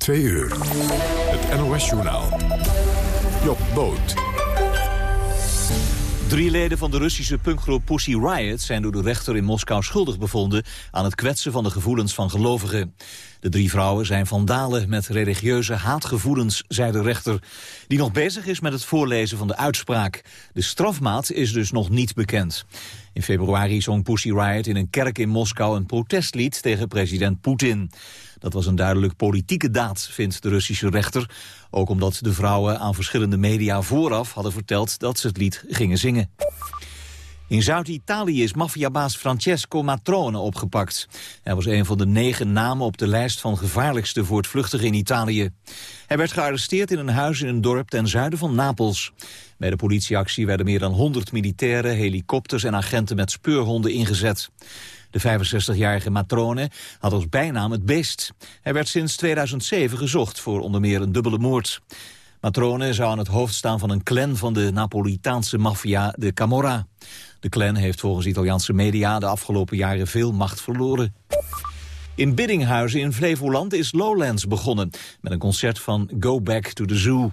Twee uur. Het NOS-journaal. Job Boot. Drie leden van de Russische punkgroep Pussy Riot zijn door de rechter in Moskou schuldig bevonden aan het kwetsen van de gevoelens van gelovigen. De drie vrouwen zijn vandalen met religieuze haatgevoelens, zei de rechter, die nog bezig is met het voorlezen van de uitspraak. De strafmaat is dus nog niet bekend. In februari zong Pussy Riot in een kerk in Moskou een protestlied tegen president Poetin. Dat was een duidelijk politieke daad, vindt de Russische rechter. Ook omdat de vrouwen aan verschillende media vooraf hadden verteld dat ze het lied gingen zingen. In Zuid-Italië is maffiabaas Francesco Matrone opgepakt. Hij was een van de negen namen op de lijst van gevaarlijkste voortvluchtigen in Italië. Hij werd gearresteerd in een huis in een dorp ten zuiden van Napels. Bij de politieactie werden meer dan 100 militairen, helikopters en agenten met speurhonden ingezet. De 65-jarige Matrone had als bijnaam het beest. Hij werd sinds 2007 gezocht voor onder meer een dubbele moord. Matrone zou aan het hoofd staan van een clan van de Napolitaanse maffia, de Camorra. De clan heeft volgens Italiaanse media de afgelopen jaren veel macht verloren. In Biddinghuizen in Flevoland is Lowlands begonnen... met een concert van Go Back to the Zoo.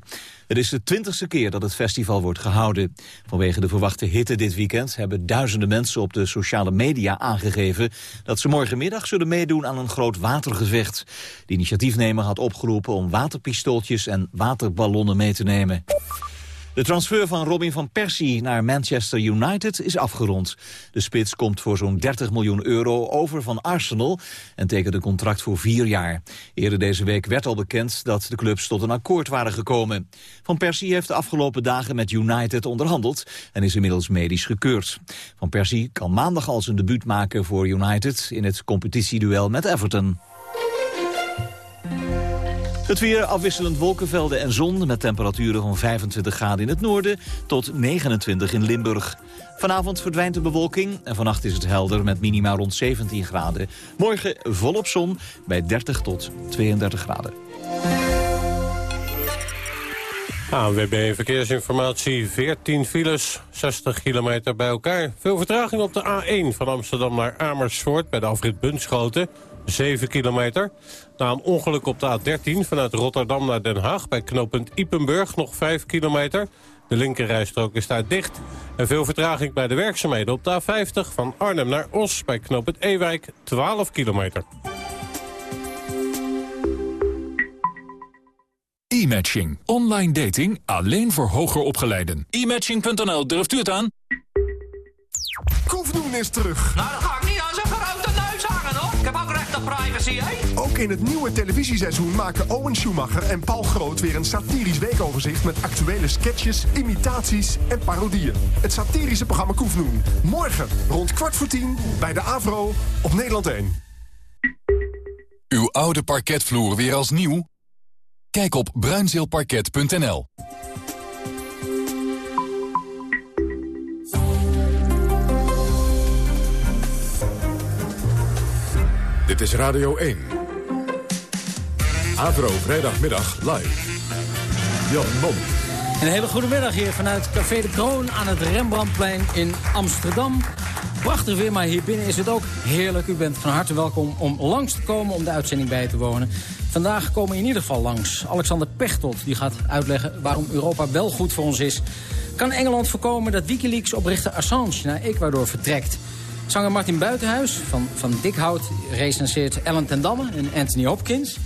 Het is de twintigste keer dat het festival wordt gehouden. Vanwege de verwachte hitte dit weekend hebben duizenden mensen op de sociale media aangegeven dat ze morgenmiddag zullen meedoen aan een groot watergevecht. De initiatiefnemer had opgeroepen om waterpistooltjes en waterballonnen mee te nemen. De transfer van Robin van Persie naar Manchester United is afgerond. De spits komt voor zo'n 30 miljoen euro over van Arsenal en tekent een contract voor vier jaar. Eerder deze week werd al bekend dat de clubs tot een akkoord waren gekomen. Van Persie heeft de afgelopen dagen met United onderhandeld en is inmiddels medisch gekeurd. Van Persie kan maandag al zijn debuut maken voor United in het competitieduel met Everton. Het weer afwisselend wolkenvelden en zon met temperaturen van 25 graden in het noorden tot 29 in Limburg. Vanavond verdwijnt de bewolking en vannacht is het helder met minima rond 17 graden. Morgen volop zon bij 30 tot 32 graden. ANWB Verkeersinformatie, 14 files, 60 kilometer bij elkaar. Veel vertraging op de A1 van Amsterdam naar Amersfoort bij de afrit Bunschoten. 7 kilometer. Na een ongeluk op de A13 vanuit Rotterdam naar Den Haag... bij knooppunt Ipenburg nog 5 kilometer. De linkerrijstrook is daar dicht. En veel vertraging bij de werkzaamheden op de A50 van Arnhem naar Os... bij knooppunt Ewijk 12 kilometer. E-matching. Online dating alleen voor hoger opgeleiden. E-matching.nl, durft u het aan? Koefdoen is terug. Nou, dat ga ik niet privacy, hè? Ook in het nieuwe televisieseizoen maken Owen Schumacher en Paul Groot... weer een satirisch weekoverzicht met actuele sketches, imitaties en parodieën. Het satirische programma Koefdoen. Morgen rond kwart voor tien bij de AVRO op Nederland 1. Uw oude parketvloer weer als nieuw? Kijk op bruinzeelparket.nl. Dit is Radio 1. Avro, vrijdagmiddag live. Jan Mom. Een hele goede middag hier vanuit Café de Kroon aan het Rembrandtplein in Amsterdam. Prachtig weer, maar hier binnen is het ook heerlijk. U bent van harte welkom om langs te komen om de uitzending bij te wonen. Vandaag komen in ieder geval langs Alexander Pechtold. Die gaat uitleggen waarom Europa wel goed voor ons is. Kan Engeland voorkomen dat Wikileaks-oprichter Assange naar Ecuador vertrekt? Zanger Martin Buitenhuis van, van Dikhout recenseert Ellen ten Damme en Anthony Hopkins.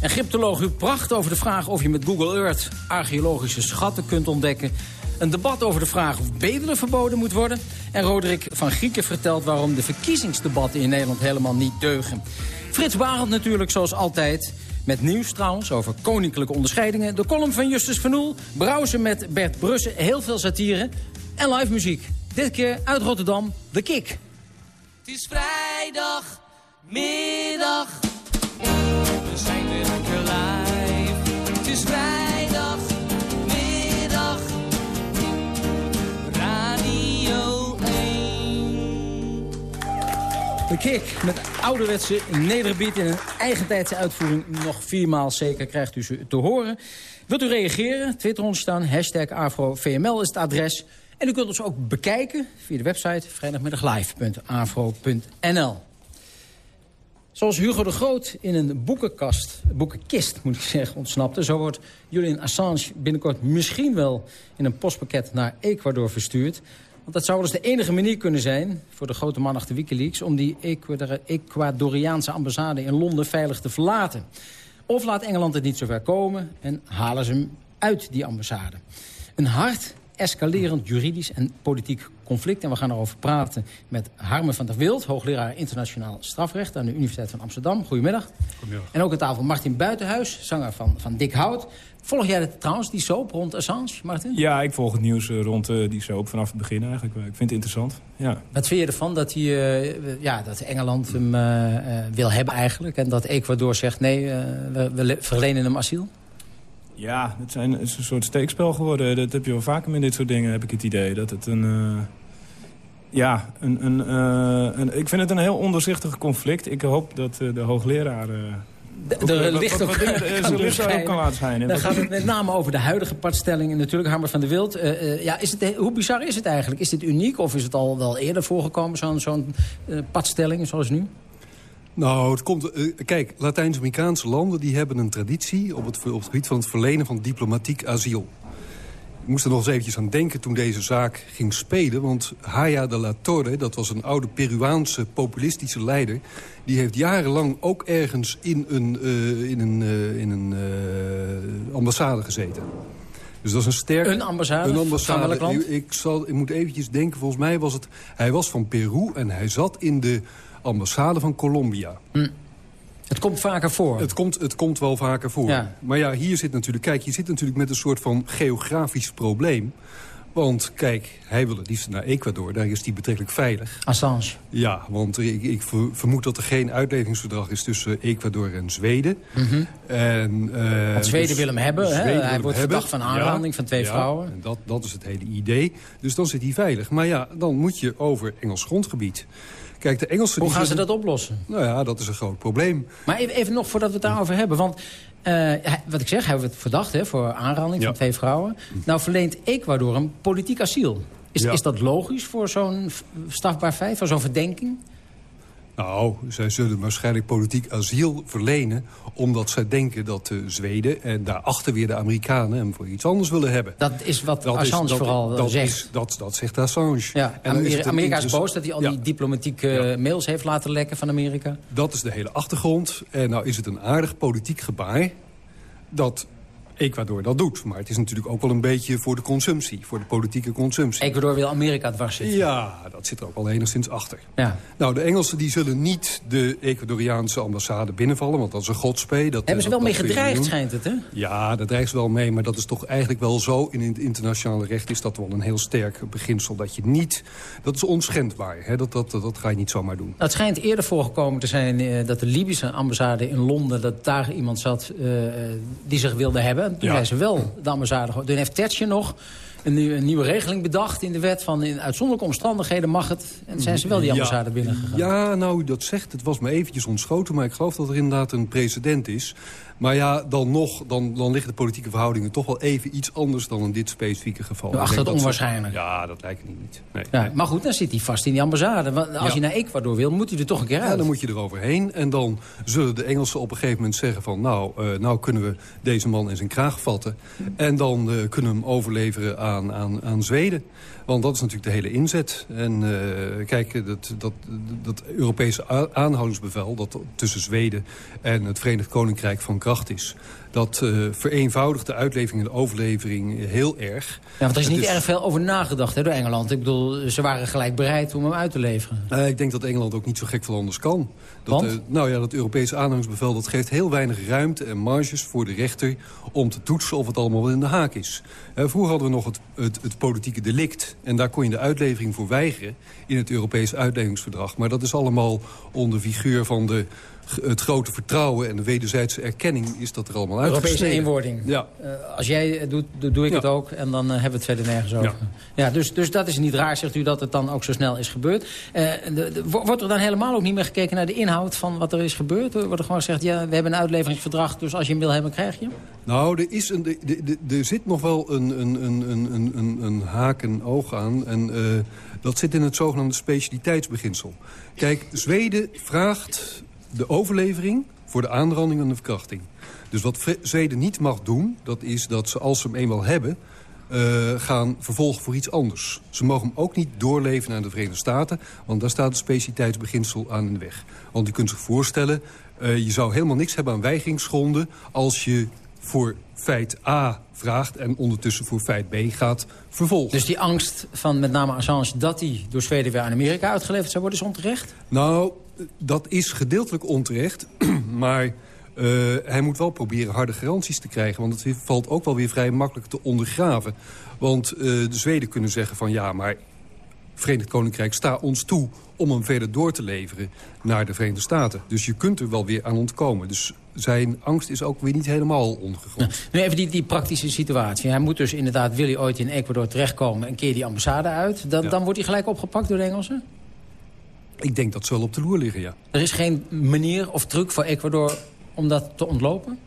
En Egyptoloog Huub Pracht over de vraag of je met Google Earth archeologische schatten kunt ontdekken. Een debat over de vraag of bedelen verboden moet worden. En Roderick van Grieken vertelt waarom de verkiezingsdebatten in Nederland helemaal niet deugen. Frits Barend natuurlijk zoals altijd. Met nieuws trouwens over koninklijke onderscheidingen. De column van Justus van Oel. Browsen met Bert Brussen. Heel veel satire. En live muziek. Dit keer uit Rotterdam. The Kick. Is vrijdag, middag. We zijn weer lekker live. Het is vrijdag, middag. Radio 1. The Kick met ouderwetse nederbeat in een eigentijdse uitvoering. Nog viermaal zeker krijgt u ze te horen. Wilt u reageren? Twitter ons staan. Hashtag AfroVML is het adres. En u kunt ons ook bekijken via de website vrijdagmiddaglive.afro.nl. Zoals Hugo de Groot in een boekenkast, boekenkist moet ik zeggen, ontsnapte... zo wordt Julian Assange binnenkort misschien wel in een postpakket naar Ecuador verstuurd. Want dat zou wel eens de enige manier kunnen zijn voor de grote man achter Wikileaks... om die Ecuador Ecuadoriaanse ambassade in Londen veilig te verlaten. Of laat Engeland het niet zover komen en halen ze hem uit die ambassade. Een hard escalerend juridisch en politiek conflict. En we gaan erover praten met Harme van der Wild... hoogleraar internationaal strafrecht aan de Universiteit van Amsterdam. Goedemiddag. Goedemiddag. En ook aan tafel Martin Buitenhuis, zanger van, van Dick Hout. Volg jij het, trouwens, die soap rond Assange, Martin? Ja, ik volg het nieuws eh, rond uh, die soap vanaf het begin eigenlijk. Ik vind het interessant, ja. Wat vind je ervan dat, hij, uh, ja, dat Engeland hem wil hebben eigenlijk... en dat Ecuador zegt nee, we, we verlenen hem asiel? Ja, het, zijn, het is een soort steekspel geworden. Dat heb je wel vaker met dit soort dingen, heb ik het idee. Dat het een... Uh, ja, een, een, uh, een, ik vind het een heel onderzichtig conflict. Ik hoop dat uh, de hoogleraar... de, de licht ook kan, laten schijnen. Dan gaat het met name over de huidige padstelling. Natuurlijk, Hammer van der Wild. ja, is het, hoe bizar is het eigenlijk? Is dit uniek of is het al wel eerder voorgekomen, zo'n zo'n padstelling zoals nu? Nou, het komt, uh, kijk, Latijns-Amerikaanse landen die hebben een traditie... Op het, op het gebied van het verlenen van diplomatiek asiel. Ik moest er nog eens eventjes aan denken toen deze zaak ging spelen. Want Haya de la Torre, dat was een oude Peruaanse populistische leider... die heeft jarenlang ook ergens in een, uh, in een, uh, in een ambassade gezeten. Dus dat is een sterk... Een ambassade? Een ambassade. Van welk land? Ik, zal, ik moet eventjes denken, volgens mij was het... Hij was van Peru en hij zat in de ambassade van Colombia. Hm. Het komt vaker voor. Het komt, het komt wel vaker voor. Ja. Maar ja, hier zit natuurlijk... Kijk, je zit natuurlijk met een soort van geografisch probleem. Want kijk, hij wil het liefst naar Ecuador. Daar is hij betrekkelijk veilig. Assange. Ja, want ik, ik vermoed dat er geen uitlevingsverdrag is tussen Ecuador en Zweden. Mm -hmm. en, uh, Want Zweden dus, wil hem hebben. Hè? Hij wordt verdacht van aanranding ja, van twee ja, vrouwen. En dat, dat is het hele idee. Dus dan zit hij veilig. Maar ja, dan moet je over Engels grondgebied. Kijk, de Engelsen... Hoe gaan ze dat oplossen? Nou ja, dat is een groot probleem. Maar even, even nog voordat we het daarover hebben. Want uh, wat ik zeg, hij wordt verdacht hè, voor aanranding Ja. van twee vrouwen. Nou verleent Ecuador hem politiek asiel. Is, Ja. is dat logisch voor zo'n strafbaar feit, voor zo'n verdenking? Nou, zij zullen waarschijnlijk politiek asiel verlenen... omdat zij denken dat de Zweden en daarachter weer de Amerikanen... hem voor iets anders willen hebben. Dat is wat Dat is- Assange dat- vooral eh, dat zegt. is- dat, dat zegt Assange. ja, En is Amerika is boos dat hij al Ja. die diplomatieke mails heeft laten lekken van Amerika. Dat is de hele achtergrond. En nou is het een aardig politiek gebaar dat Ecuador dat doet. Maar het is natuurlijk ook wel een beetje voor de consumptie. Voor de politieke consumptie. Ecuador wil Amerika dwars zitten. Ja, dat zit er ook wel enigszins achter. Ja. Nou, de Engelsen die zullen niet de Ecuadoriaanse ambassade binnenvallen... want dat is een godspee. Dat, Hebben ze dat- wel mee dat gedreigd, schijnt het, hè? Ja, daar dreigen ze wel mee, maar dat is toch eigenlijk wel zo. In het internationale recht is dat wel een heel sterk beginsel. Dat je niet, dat is onschendbaar. Hè? Dat, dat, dat, dat ga je niet zomaar doen. Nou, het schijnt eerder voorgekomen te zijn eh, dat de Libische ambassade in Londen... dat daar iemand zat eh, eh, die zich wilde hebben. En toen Ja. zijn ze wel de ambassade... ge- Toen heeft Thatcher nog een, nieuw- een nieuwe regeling bedacht in de wet... van in uitzonderlijke omstandigheden mag het. En zijn ze wel die ambassade ja, binnengegaan. Ja, nou, u dat zegt, het was me eventjes ontschoten... maar ik geloof dat er inderdaad een precedent is. Maar ja, dan nog, dan, dan liggen de politieke verhoudingen... toch wel even iets anders dan in dit specifieke geval. Nou, achter dat ze- onwaarschijnlijk. Ja, dat lijkt me niet. Nee, Ja, nee. maar goed, dan zit hij vast in die ambassade. Want als Ja. hij naar Ecuador wil, moet hij er toch een keer Ja, uit. dan moet je eroverheen. En dan zullen de Engelsen op een gegeven moment zeggen van... nou, eh, nou kunnen we deze man in zijn kraag vatten. En dan eh, kunnen we hem overleveren aan, aan, aan Zweden. Want dat is natuurlijk de hele inzet. En eh, kijk, dat, dat, dat Europese aanhoudingsbevel... dat tussen Zweden en het Verenigd Koninkrijk van kracht is... dat eh, vereenvoudigt de uitlevering en de overlevering heel erg. Ja, want er is niet erg veel over nagedacht hè, door Engeland. Ik bedoel, ze waren gelijk bereid om hem uit te leveren. Eh, ik denk dat Engeland ook niet zo gek veel anders kan. Dat, Want? eh, nou ja, dat Europese aanhangsbevel dat geeft heel weinig ruimte en marges voor de rechter... om te toetsen of het allemaal wel in de haak is. Eh, vroeger hadden we nog het, het, het politieke delict. En daar kon je de uitlevering voor weigeren in het Europese uitleveringsverdrag. Maar dat is allemaal onder figuur van de, het grote vertrouwen... en de wederzijdse erkenning is dat er allemaal Europese uitgesneden. eenwording. Ja. Eh, als jij het doet, doe, doe ik Ja. het ook. En dan eh, hebben we het verder nergens over. Ja. dus, dus dat is niet raar, zegt u, dat het dan ook zo snel is gebeurd. De, de- wo- wordt er dan helemaal ook niet meer gekeken naar de inhoud van wat er is gebeurd? Wordt er gewoon gezegd, ja, we hebben een uitleveringsverdrag... dus als je hem wil hebben, krijg je hem? Nou, er, is een, de- de- de- er zit nog wel een, een, een, een, een, een, een haak en oog aan. En eh, dat zit in het zogenaamde specialiteitsbeginsel. Kijk, Zweden vraagt de overlevering voor de aanranding en de verkrachting. Dus wat Zweden niet mag doen, dat is dat ze als ze hem eenmaal hebben... eh, gaan vervolgen voor iets anders. Ze mogen hem ook niet doorleven naar de Verenigde Staten... want daar staat het specialiteitsbeginsel aan in de weg. Want je kunt zich voorstellen, eh, je zou helemaal niks hebben aan weigingsgronden... als je voor feit A vraagt en ondertussen voor feit B gaat vervolgen. Dus die angst van met name Assange dat hij door Zweden weer aan Amerika uitgeleverd zou worden, is onterecht? Nou, dat is gedeeltelijk onterecht. maar eh, hij moet wel proberen harde garanties te krijgen. Want het valt ook wel weer vrij makkelijk te ondergraven. Want eh, de Zweden kunnen zeggen van ja, maar... Verenigd Koninkrijk, sta ons toe om hem verder door te leveren naar de Verenigde Staten. Dus je kunt er wel weer aan ontkomen. Dus zijn angst is ook weer niet helemaal ongegrond. Nu even die, die praktische situatie. Hij moet dus inderdaad, wil hij ooit in Ecuador terechtkomen... en keer die ambassade uit, dan, Ja. dan wordt hij gelijk opgepakt door de Engelsen? Ik denk dat ze wel op de loer liggen, ja. Er is geen manier of truc voor Ecuador om dat te ontlopen?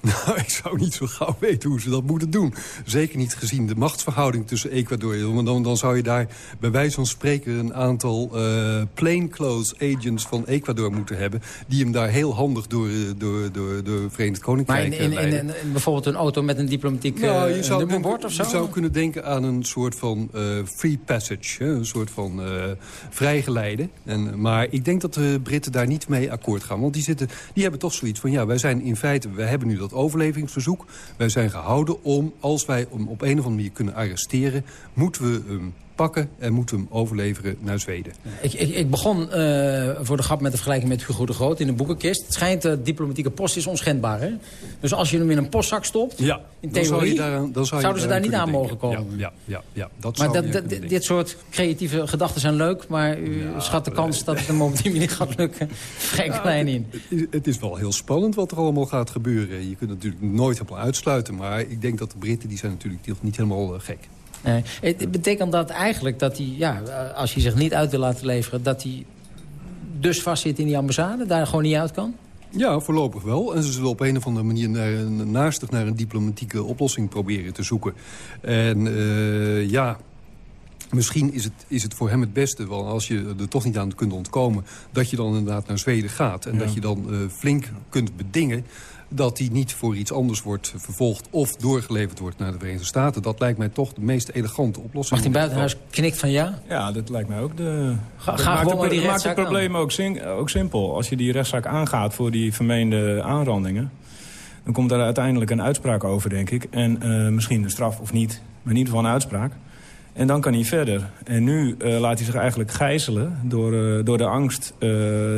Nou, ik zou niet zo gauw weten hoe ze dat moeten doen. Zeker niet gezien de machtsverhouding tussen Ecuador... want dan, dan zou je daar bij wijze van spreken... een aantal eh plainclothes agents van Ecuador moeten hebben... die hem daar heel handig door, eh, door, door, door Verenigd Maar Koninkrijk in, eh, in, in, leiden. in- in bijvoorbeeld een auto met een diplomatiek Nou, je zou, nummerbord of zo? je zou kunnen denken aan een soort van free passage. Een soort van eh vrijgeleide. En, maar ik denk dat de Britten daar niet mee akkoord gaan. Want die, zitten, die hebben toch zoiets van... ja, wij zijn in feite... wij hebben nu dat overlevingsverzoek. Wij zijn gehouden om, als wij hem op een of andere manier kunnen arresteren... moeten we hem pakken en moeten hem overleveren naar Zweden. Ik, ik, ik begon eh, voor de grap met de vergelijking met Hugo de Groot in de boekenkist. Het schijnt, de diplomatieke post is onschendbaar, hè? Dus als je hem in een postzak stopt, Ja, in dan zou je theorie, daaraan- dan zou je zouden ze daar niet aan mogen komen. Ja, ja, ja, ja, dat Maar zou dat, dat- dit soort creatieve gedachten zijn leuk... maar u schat de kans dat het hem op die manier gaat lukken vrij klein in. Het is- Het is wel heel spannend wat er allemaal gaat gebeuren. Je kunt het natuurlijk nooit helemaal uitsluiten. Maar ik denk dat de Britten die zijn natuurlijk niet- niet helemaal eh, gek. Het betekent dat eigenlijk dat hij, ja, als hij zich niet uit wil laten leveren... dat hij dus vastzit in die ambassade, daar gewoon niet uit kan? Ja, voorlopig wel. En ze zullen op een of andere manier naar een, naastig naar een diplomatieke oplossing proberen te zoeken. En eh, ja, misschien is het, is het voor hem het beste, want als je er toch niet aan kunt ontkomen... dat je dan inderdaad naar Zweden gaat. En Ja. dat je dan eh, flink kunt bedingen dat hij niet voor iets anders wordt vervolgd... of doorgeleverd wordt naar de Verenigde Staten. Dat lijkt mij toch de meest elegante oplossing. Martin Buitenhuis knikt van ja. Ja, dat lijkt mij ook de... Ga- dat ga maakt gewoon het, maar die maakt het probleem ook, zin- ook simpel. Als je die rechtszaak aangaat voor die vermeende aanrandingen... dan komt daar uiteindelijk een uitspraak over, denk ik. En eh, misschien een straf of niet, maar in ieder geval een uitspraak. En dan kan hij verder. En nu eh, laat hij zich eigenlijk gijzelen door, eh, door de angst... eh,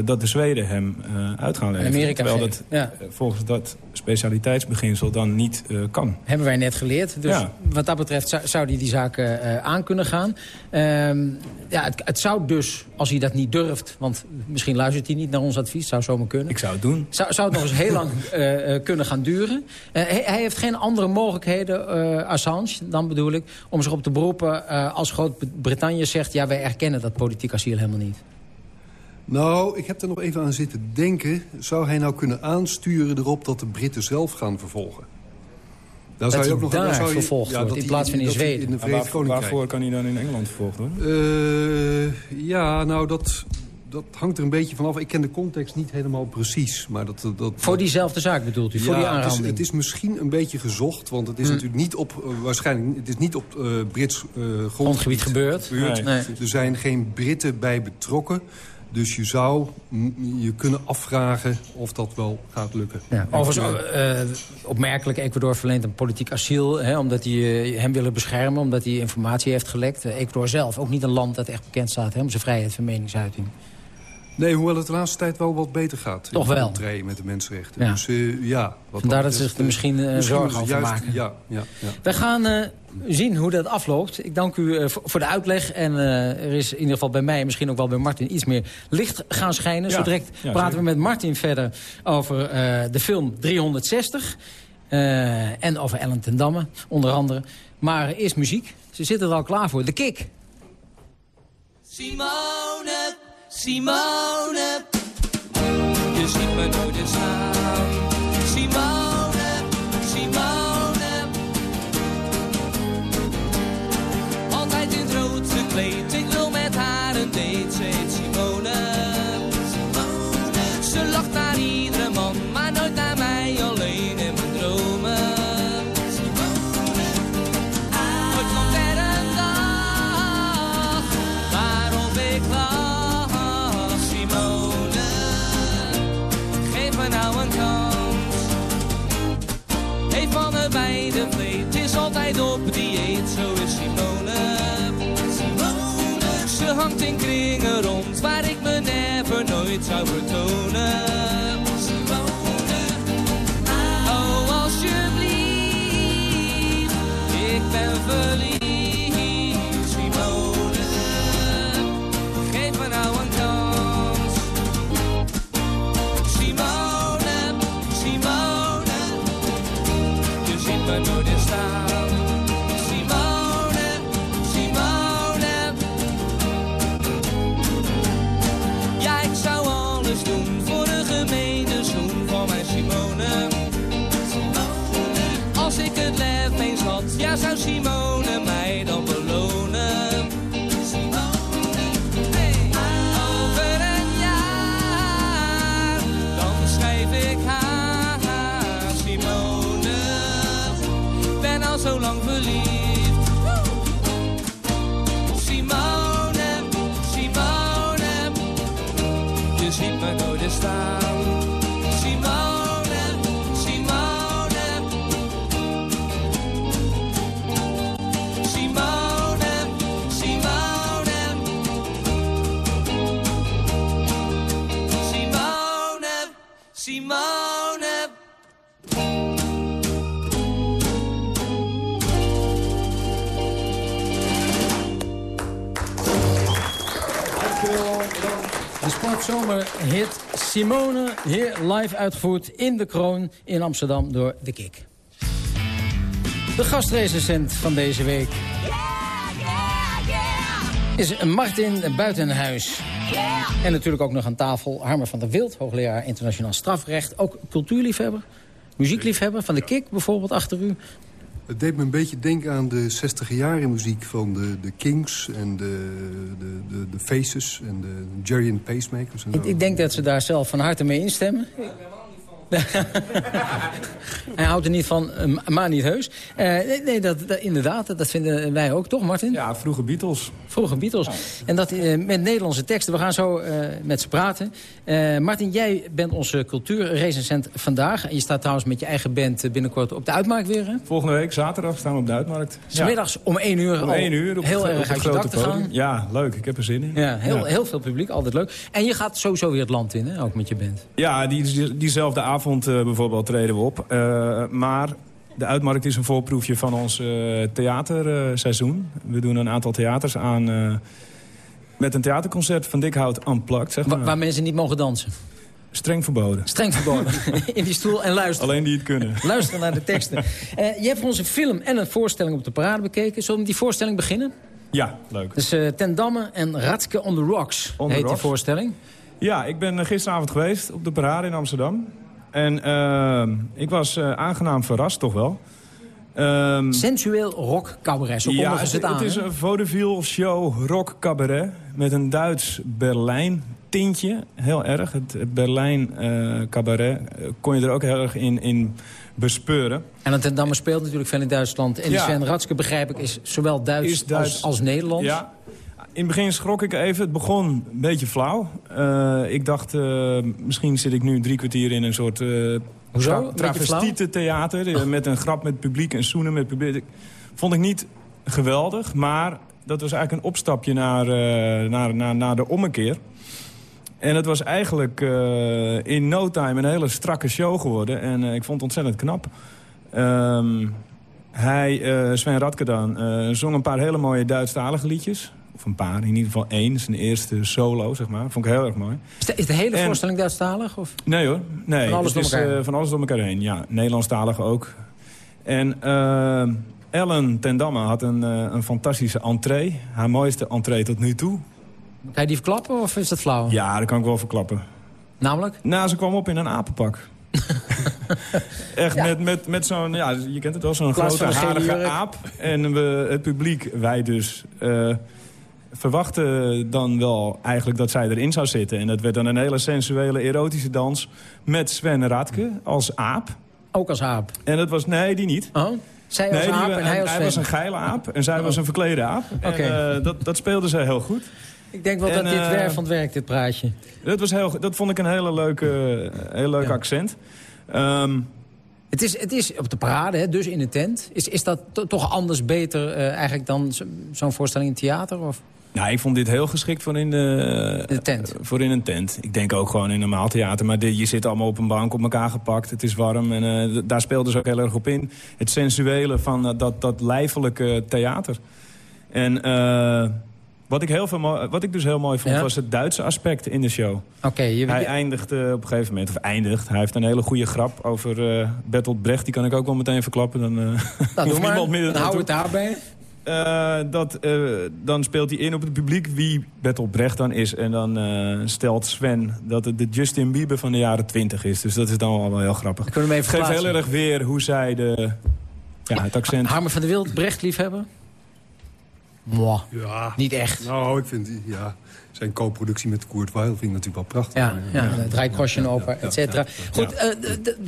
dat de Zweden hem uit gaan leveren. Amerika Terwijl dat ja. volgens dat specialiteitsbeginsel dan niet kan. Hebben wij net geleerd. Dus Ja. wat dat betreft zou, zou die eh, aan kunnen gaan. Ehm, ja, het, het zou dus, als hij dat niet durft... want misschien luistert hij niet naar ons advies, zou zomaar kunnen... Ik zou het doen. Zou, zou het nog eens heel lang kunnen gaan duren. Hij, hij heeft geen andere mogelijkheden, Assange, dan bedoel ik... om zich op te beroepen eh, als Groot-Brittannië zegt... ja, wij erkennen dat politiek asiel helemaal niet. Nou, ik heb er nog even aan zitten denken. Zou hij nou kunnen aansturen erop dat de Britten zelf gaan vervolgen? Dan hij dan daar zou je- vervolgd wordt, dat in plaats van in dat Zweden. In de waarvoor kan hij dan in Engeland vervolgd worden? Eh, ja, nou, dat, dat hangt er een beetje vanaf. Ik ken de context niet helemaal precies. Maar dat, dat, Voor diezelfde zaak bedoelt u, voor die ja, het is, aanranding? het is misschien een beetje gezocht, want het is Hm. natuurlijk niet op, eh, waarschijnlijk, het is niet op eh, Brits eh, grondgebied, Grondgebied gebeurd. Nee. Nee. Er zijn geen Britten bij betrokken. Dus je zou je kunnen afvragen of dat wel gaat lukken. Ja. Overigens, opmerkelijk, Ecuador verleent een politiek asiel... Hè, omdat eh, hem willen beschermen, omdat hij informatie heeft gelekt. Ecuador zelf, ook niet een land dat echt bekend staat... Hè, om zijn vrijheid van meningsuiting. Nee, hoewel het de laatste tijd wel wat beter gaat. Toch wel. optreden met de mensenrechten. Ja. Dus eh, ja. Wat Vandaar dat ze zich er eh, misschien, eh, misschien zorgen over juist- maken. Ja, ja, ja. We gaan eh, zien hoe dat afloopt. Ik dank u eh, voor de uitleg. En eh, er is in ieder geval bij mij en misschien ook wel bij Martin iets meer licht gaan schijnen. Ja. Zo direct Ja, praten zeker. we met Martin verder over eh, de film 360. eh, en over Ellen ten Damme, onder andere. Maar eerst muziek. Ze zitten er al klaar voor. De Kick. Simone, Simone, je ziet me door de zaal. De sportzomerhit Simone, hier live uitgevoerd in de Kroon in Amsterdam door The Kick. De gastrecensent van deze week is Martin Buitenhuis. En natuurlijk ook nog aan tafel Harmer van der Wild, hoogleraar internationaal strafrecht. Ook cultuurliefhebber, muziekliefhebber van The Kick bijvoorbeeld achter u. Het deed me een beetje denken aan de 60 jaren muziek van de, de Kings en de, de, de, de Faces en de Jerry and Pacemakers. En ik denk dat ze daar zelf van harte mee instemmen. Hij houdt er niet van, eh, maar niet heus. Eh, nee, nee dat, dat- inderdaad, dat, vinden wij ook, toch Martin? Ja, vroege Beatles. Vroege Beatles. En dat eh, met Nederlandse teksten. We gaan zo met ze praten. Martin, jij bent onze cultuurrecensent vandaag. En je staat trouwens met je eigen band binnenkort op de Uitmarkt weer. hè? Volgende week, zaterdag, staan we op de Uitmarkt. S middags om één uur Om al één uur op heel het, op erg het uit je grote te gaan. Ja, leuk. Ik heb er zin in. Ja, heel, Ja. heel veel publiek, altijd leuk. En je gaat sowieso weer het land in, hè? ook met je band. Ja, die, die- diezelfde avond eh, bijvoorbeeld treden we op. Eh, maar de Uitmarkt is een voorproefje van ons eh, theaterseizoen. we doen een aantal theaters aan... met een theaterconcert van Dikhout Unplugged, zeg Wa- maar. waar mensen niet mogen dansen. Streng verboden. Streng verboden. in die stoel en luisteren. Alleen die het kunnen. Luisteren naar de teksten. Je hebt een film en een voorstelling op de parade bekeken. Zullen we die voorstelling beginnen? Ja, leuk. Dus Ten Damme en Ratske on the Rocks On the heet die voorstelling. Ja, ik ben gisteravond geweest op de parade in Amsterdam. En eh, ik was eh, aangenaam verrast, toch wel. Ehm, Sensueel rock cabaret, zo ja, het, het aan. het is een vaudeville show rock cabaret met een Duits Berlijn tintje. Heel erg. Het, het Berlijn eh, cabaret eh, kon je er ook heel erg in, in bespeuren. En het Damme speelt natuurlijk veel in Duitsland. En die Ja. Sven Ratske, begrijp ik, is zowel Duits, Is Duits. Als, als Nederlands. Ja. In het begin schrok ik even. Het begon een beetje flauw. Eh, ik dacht, eh, misschien zit ik nu drie kwartier in een soort... Hoezo? beetje travestiete theater. Met een grap met publiek en zoenen met publiek. Ik- Vond ik niet geweldig. Maar dat was eigenlijk een opstapje naar, naar, naar, naar de ommekeer. En het was eigenlijk in no time een hele strakke show geworden. En ik vond het ontzettend knap. Ehm, hij, Sven Radke dan, zong een paar hele mooie Duitsstalige liedjes. Of een paar, in ieder geval één. Zijn eerste solo, zeg maar. Vond ik heel erg mooi. Is de, hele En- voorstelling Duitsstalig? Of? Nee hoor. Nee, Van alles door is, elkaar. eh, van alles door elkaar heen, ja. Nederlandstalig ook. En eh, Ellen ten Damme had een, eh, een fantastische entree. Haar mooiste entree tot nu toe. Kan je die verklappen of is dat flauw? Ja, dat kan ik wel verklappen. Namelijk? Nou, ze kwam op in een apenpak. Echt met, met, met zo'n, ja, je kent het wel, zo'n grote harige aap. En we, het publiek, wij dus, verwachten dan wel eigenlijk dat zij erin zou zitten. En dat werd dan een hele sensuele, erotische dans met Sven Radke als aap. Ook als aap. En dat was, nee, die niet. Oh? Zij Nee, die- aap en hij als Sven. was een geile aap en zij was een verklede aap. Oké. En eh, dat, dat speelde ze heel goed. Ik denk wel En, dat dit eh, wervend werkt, dit praatje. Dat, was heel, dat vond ik een hele leuke, heel leuk Ja. accent. Ehm, Het is, het is op de parade, hè, dus in een tent. Is, is dat to- toch anders, beter eh, eigenlijk dan zo- zo'n voorstelling in theater? Of? Nou, ik vond dit heel geschikt voor in, de, De tent. voor in een tent. Ik denk ook gewoon in een normaal theater. Maar dit, je zit allemaal op een bank op elkaar gepakt. Het is warm en eh, daar speelde ze ook heel erg op in. Het sensuele van eh, dat, dat lijfelijke theater. En eh, wat, ik heel veel wat ik dus heel mooi vond, Ja? was het Duitse aspect in de show. Oké, je, Hij eindigt eh, op een gegeven moment, of eindigt. Hij heeft een hele goede grap over eh Bertolt Brecht. Die kan ik ook wel meteen verklappen. Dan, eh nou, hoeft niemand meer Dan we naartoe. het daarbij. Eh, dat, eh, dan speelt hij in op het publiek wie Bertolt Brecht dan is. En dan eh, stelt Sven dat het de Justin Bieber van de jaren 20 is. Dus dat is dan wel heel grappig. We hem even geeft heel erg weer hoe zij de, ja, het accent... Harmer van der Wild, Brecht liefhebber? Mwah, Ja, niet echt. nou, ik vind die- ja, zijn co-productie met Kurt Weill vind ik natuurlijk wel prachtig. Ja, ja, het Rijkostje over, et cetera. Goed, Ja.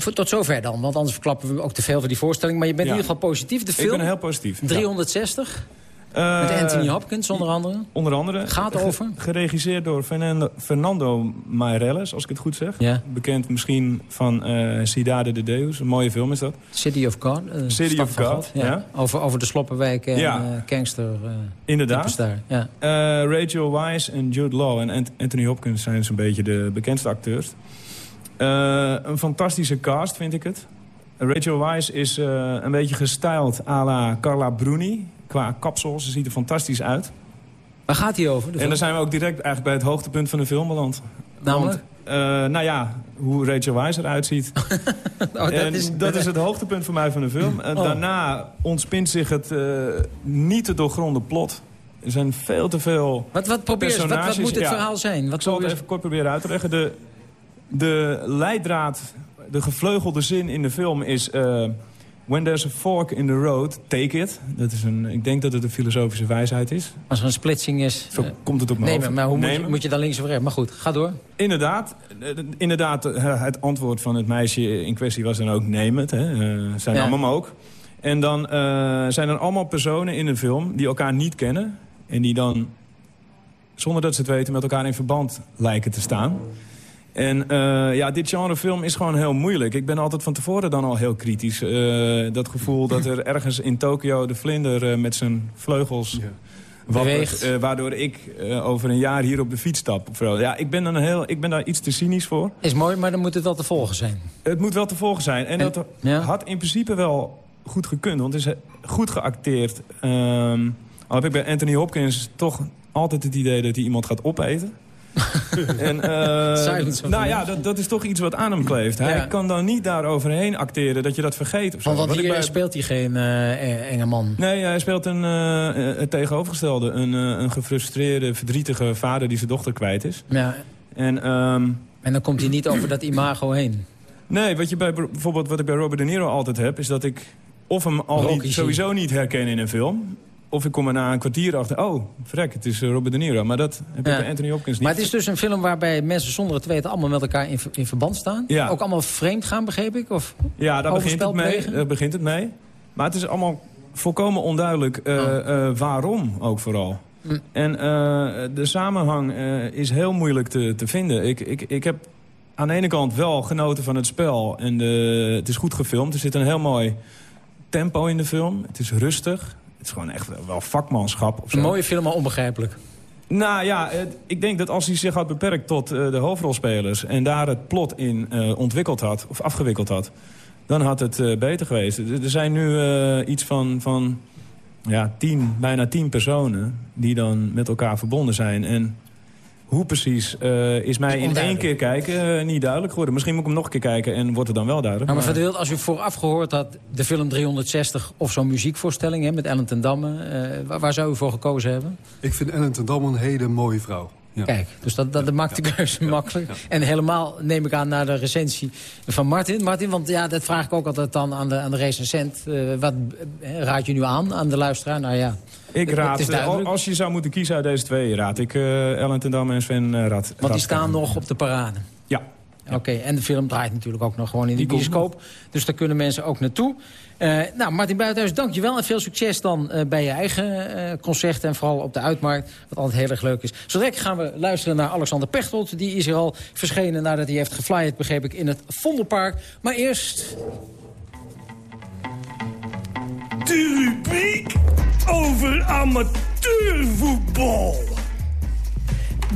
eh, tot zover dan. Want anders verklappen we ook te veel van die voorstelling. Maar je bent Ja. in ieder geval positief. De Ik film, ben heel positief. ja. 360, Eh, met Anthony Hopkins onder andere. Onder andere. Gaat over? geregisseerd door Fernando, Fernando Meirelles, als ik het goed zeg. Bekend misschien van eh Cidade de Deus. Een mooie film is dat. City of God. eh, City of God, ja. Over, over de Sloppenwijk en Ja. eh, gangster eh, Inderdaad. daar. Ja. Eh, Rachel Weisz en Jude Law en Ant- Anthony Hopkins zijn zo'n beetje de bekendste acteurs. Eh, een fantastische cast, vind ik het. Rachel Weisz is eh, een beetje gestyled à la Carla Bruni. Qua kapsel, ze ziet er fantastisch uit. Waar gaat hij over? En dan zijn we ook direct eigenlijk bij het hoogtepunt van de film beland. Namelijk? Eh, nou ja, hoe Rachel Weisz eruit ziet. Oh, dat is, dat is het hoogtepunt voor mij van de film. Oh. Daarna ontspint zich het eh, niet te doorgronden plot. Er zijn veel te veel Wat, wat, probeer, wat, moet het ja. verhaal zijn? Wat Ik zal het even kort proberen uit te leggen. De, de leidraad, de gevleugelde zin in de film is... When there's a fork in the road, take it. Dat is een, ik denk dat het een filosofische wijsheid is. Als er een splitsing is... Zo eh, komt het op mijn nemen, hoofd. maar hoe moet je, moet je dan links of rechts? Maar goed, ga door. Inderdaad, eh, inderdaad eh, het antwoord van het meisje in kwestie was dan ook neem het. Hè. Zijn Ja. allemaal ook. En dan zijn er allemaal personen in een film die elkaar niet kennen. En die dan, zonder dat ze het weten, met elkaar in verband lijken te staan. En eh, ja, dit genre film is gewoon heel moeilijk. Ik ben altijd van tevoren dan al heel kritisch. Eh, dat gevoel dat er ergens in Tokio de vlinder eh, met zijn vleugels wappert. Eh, waardoor ik eh, over een jaar hier op de fiets stap. Ja, ik ben, dan heel, ik ben daar iets te cynisch voor. Is mooi, maar dan moet het wel te volgen zijn. Het moet wel te volgen zijn. En, En- dat ja. had in principe wel goed gekund. Want het is goed geacteerd. Ehm, al heb ik bij Anthony Hopkins toch altijd het idee dat hij iemand gaat opeten. en, eh, nou ja, dat, dat is toch iets wat aan hem kleeft. Hij Ja. kan dan niet daar overheen acteren dat je dat vergeet. Of zo. Want, want hier bij- speelt hij geen eh, enge man. Nee, hij speelt een, eh, het tegenovergestelde. Een, een gefrustreerde, verdrietige vader die zijn dochter kwijt is. Ja, En... ehm, en dan komt hij niet over dat imago heen. Nee, wat je bij, bijvoorbeeld wat ik bij Robert De Niro altijd heb... is dat ik of hem al niet, sowieso niet herken in een film... of ik kom er na een kwartier achter... oh, vrek, het is eh, Robert De Niro. Maar dat heb ik Ja. bij Anthony Hopkins niet. Maar het is dus een film waarbij mensen zonder het te weten... allemaal met elkaar in, ver- in verband staan. Ja. Ook allemaal vreemd gaan, begreep ik? Of? ja, daar begint, het mee, daar begint het mee. Maar het is allemaal volkomen onduidelijk eh, Oh. eh, waarom ook vooral. Hm. En de samenhang is heel moeilijk te, te vinden. Ik, ik, ik heb aan de ene kant wel genoten van het spel. En de, het is goed gefilmd. Er zit een heel mooi tempo in de film. Het is rustig. Het is gewoon echt wel vakmanschap. Of zo. Een mooie film, maar onbegrijpelijk. Nou ja, ik denk dat als hij zich had beperkt tot eh, de hoofdrolspelers... en daar het plot in eh, ontwikkeld had, of afgewikkeld had... dan had het eh, beter geweest. Er zijn nu iets van, van ja, tien, bijna tien personen... die dan met elkaar verbonden zijn. En hoe precies eh, is mij in één keer kijken eh, niet duidelijk geworden. Misschien moet ik hem nog een keer kijken en wordt het dan wel duidelijk. Nou, maar maar- Wild, als u vooraf gehoord had... de film 360 of zo'n muziekvoorstelling hè, met Ellen ten Damme... eh, waar, waar zou u voor gekozen hebben? Ik vind Ellen ten Damme een hele mooie vrouw. Ja. Kijk, dus dat, dat, dat maakt de keuze makkelijk. En helemaal neem ik aan naar de recensie van Martin. Martin, want ja, dat vraag ik ook altijd dan aan de, aan de recensent. Eh, wat eh, raad je nu aan aan de luisteraar? Nou ja, ik raad, eh, als je zou moeten kiezen uit deze twee... raad ik eh, Ellen ten Damme en Sven uh, Rad. want die staan nog op de parade. Ja. Oké, en de film draait natuurlijk ook nog gewoon in de Die bioscoop. Dus daar kunnen mensen ook naartoe. Eh, nou, Martin Buitenhuis, dankjewel. En veel succes dan eh, bij je eigen eh concerten. En vooral op de Uitmarkt, wat altijd heel erg leuk is. Zo direct gaan we luisteren naar Alexander Pechtold. Die is hier al verschenen nadat hij heeft geflyerd, begreep ik, in het Vondelpark. Maar eerst De rubriek over amateurvoetbal.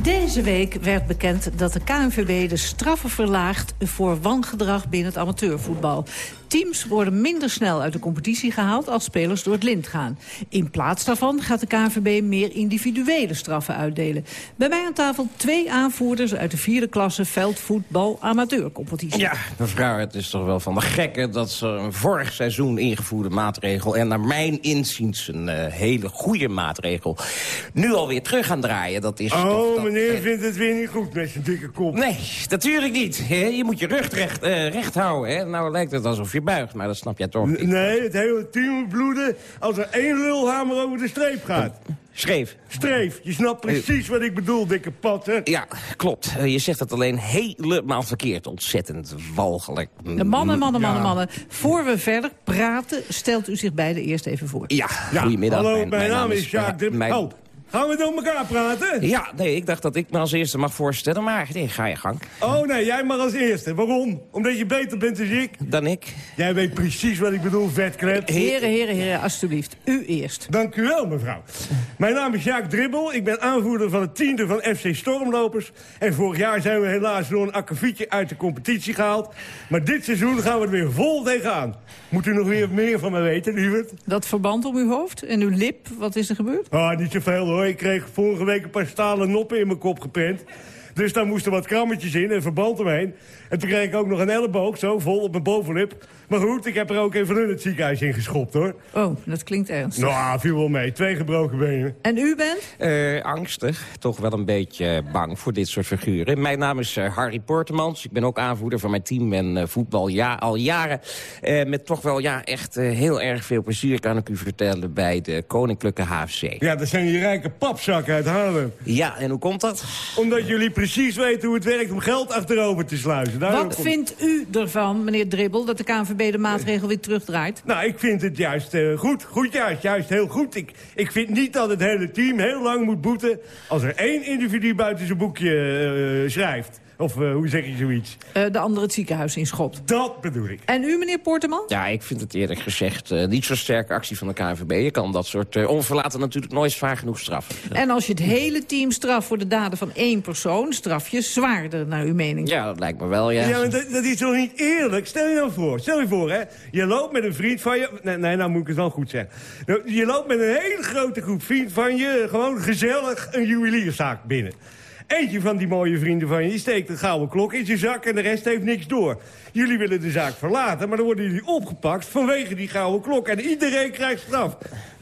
Deze week werd bekend dat de KNVB de straffen verlaagt... voor wangedrag binnen het amateurvoetbal. Teams worden minder snel uit de competitie gehaald als spelers door het lint gaan. In plaats daarvan gaat de KNVB meer individuele straffen uitdelen. Bij mij aan tafel twee aanvoerders uit de vierde klasse veldvoetbal amateurcompetitie. Ja, mevrouw, het is toch wel van de gekke dat ze een vorig seizoen ingevoerde maatregel... en naar mijn inziens een uh, hele goede maatregel... nu alweer terug gaan draaien. Dat is oh, toch, dat, meneer uh, vindt het weer niet goed met zijn dikke kop. Nee, natuurlijk niet. Hè? Je moet je rug recht, uh, recht houden. Hè? Nou lijkt het alsof je buigt, maar dat snap jij toch niet. Nee, het hele team moet bloeden als er één lulhamer over de streep gaat. Streef. Streef. Je snapt precies wat ik bedoel, dikke pat, hè? Ja, klopt. Je zegt het alleen helemaal verkeerd. Ontzettend walgelijk. De mannen, mannen, mannen, mannen. Voor we verder praten, stelt u zich beiden eerst even voor. Ja, goedemiddag. Hallo, mijn, mijn, naam is Jacques de... mijn... Oh. Gaan we door elkaar praten? Ja, nee, ik dacht dat ik me als eerste mag voorstellen, maar nee, ga je gang. Oh nee, jij mag als eerste. Waarom? Omdat je beter bent dan ik? Dan ik. Jij weet precies wat ik bedoel, vetklep. Heren, heren, heren, alstublieft. U eerst. Dank u wel, mevrouw. Mijn naam is Jacques Dribbel. Ik ben aanvoerder van het tiende van FC Stormlopers. En vorig jaar zijn we helaas door een akkefietje uit de competitie gehaald. Maar dit seizoen gaan we er weer vol tegenaan. Moet u nog weer meer van me weten, lieverd? Dat verband om uw hoofd en uw lip, wat is er gebeurd? Ah, niet zoveel hoor. Ik kreeg vorige week een paar stalen noppen in mijn kop geprent. Dus daar moesten wat krammetjes in en verband omheen. En toen kreeg ik ook nog een elleboog, zo vol op mijn bovenlip. Maar goed, ik heb er ook even in het ziekenhuis in geschopt, hoor. Oh, dat klinkt ernstig. Nou, viel wel mee. Twee gebroken benen. En u bent? Uh, angstig. Toch wel een beetje bang voor dit soort figuren. Mijn naam is uh, Harry Portemans. Ik ben ook aanvoerder van mijn team en uh, voetbal ja, al jaren. met toch wel ja, echt heel erg veel plezier, kan ik u vertellen, bij de Koninklijke HFC. Ja, dat zijn die rijke papzakken uit Haarlem. Ja, en hoe komt dat? Omdat jullie precies weten hoe het werkt om geld achterover te sluizen. Daarom Wat komt... vindt u ervan, meneer Dribbel, dat de KNVB de maatregel weer terugdraait? Nou, ik vind het juist uh, goed. Goed juist, juist heel goed. Ik, ik vind niet dat het hele team heel lang moet boeten... als er één individu buiten zijn boekje uh, schrijft. Of uh, hoe zeg je zoiets? Uh, de andere het ziekenhuis inschopt. Dat bedoel ik. En u, meneer Poorteman? Ja, ik vind het eerlijk gezegd uh, niet zo sterke actie van de KNVB. Je kan dat soort onverlaten natuurlijk nooit zwaar genoeg straffen. En als je het hele team straft voor de daden van één persoon... straf je zwaarder, naar uw mening? Ja, dat lijkt me wel, ja. Ja, maar dat, dat is toch niet eerlijk? Stel je nou voor, stel je voor, hè. Je loopt met een vriend van je... Nee, nee nou moet ik het wel goed zeggen. Je loopt met een hele grote groep vriend van je... gewoon gezellig een juwelierszaak binnen. Eentje van die mooie vrienden van je die steekt een gouden klok in zijn zak... en de rest heeft niks door. Jullie willen de zaak verlaten, maar dan worden jullie opgepakt... vanwege die gouden klok en iedereen krijgt straf.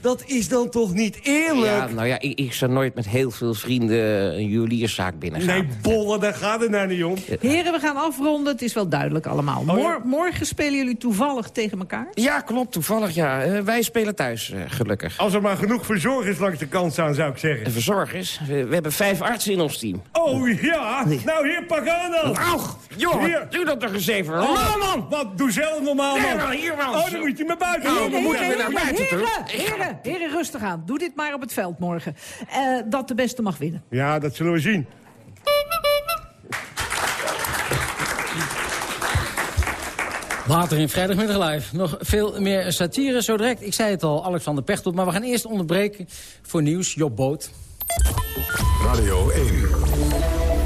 Dat is dan toch niet eerlijk? Ja, nou ja, ik, ik zou nooit met heel veel vrienden een juwelierszaak binnengaan. Nee, bollen, daar gaat het nou niet om. Heren, we gaan afronden. Het is wel duidelijk allemaal. Oh, Mor morgen spelen jullie toevallig tegen elkaar? Ja, klopt, toevallig, ja. Uh, wij spelen thuis, uh, gelukkig. Als er maar genoeg verzorgers langs de kant staan, zou ik zeggen. Verzorgers? We, we hebben vijf artsen in ons team. Oh ja? Nou, hier, pak aan dan. Ach, joh, hier. doe dat toch eens even. Oh, man. Wat, doe zelf normaal, man. Nee, maar hier, man. Oh, dan moet je maar buiten. Oh, dan moeten naar buiten toe. Heren, heren, rustig aan. Doe dit maar op het veld morgen. Uh, dat de beste mag winnen. Ja, dat zullen we zien. Later in vrijdagmiddag live. Nog veel meer satire zo direct. Ik zei het al, Alexander Pechtold. Maar we gaan eerst onderbreken voor nieuws. Job Boot. Radio 1.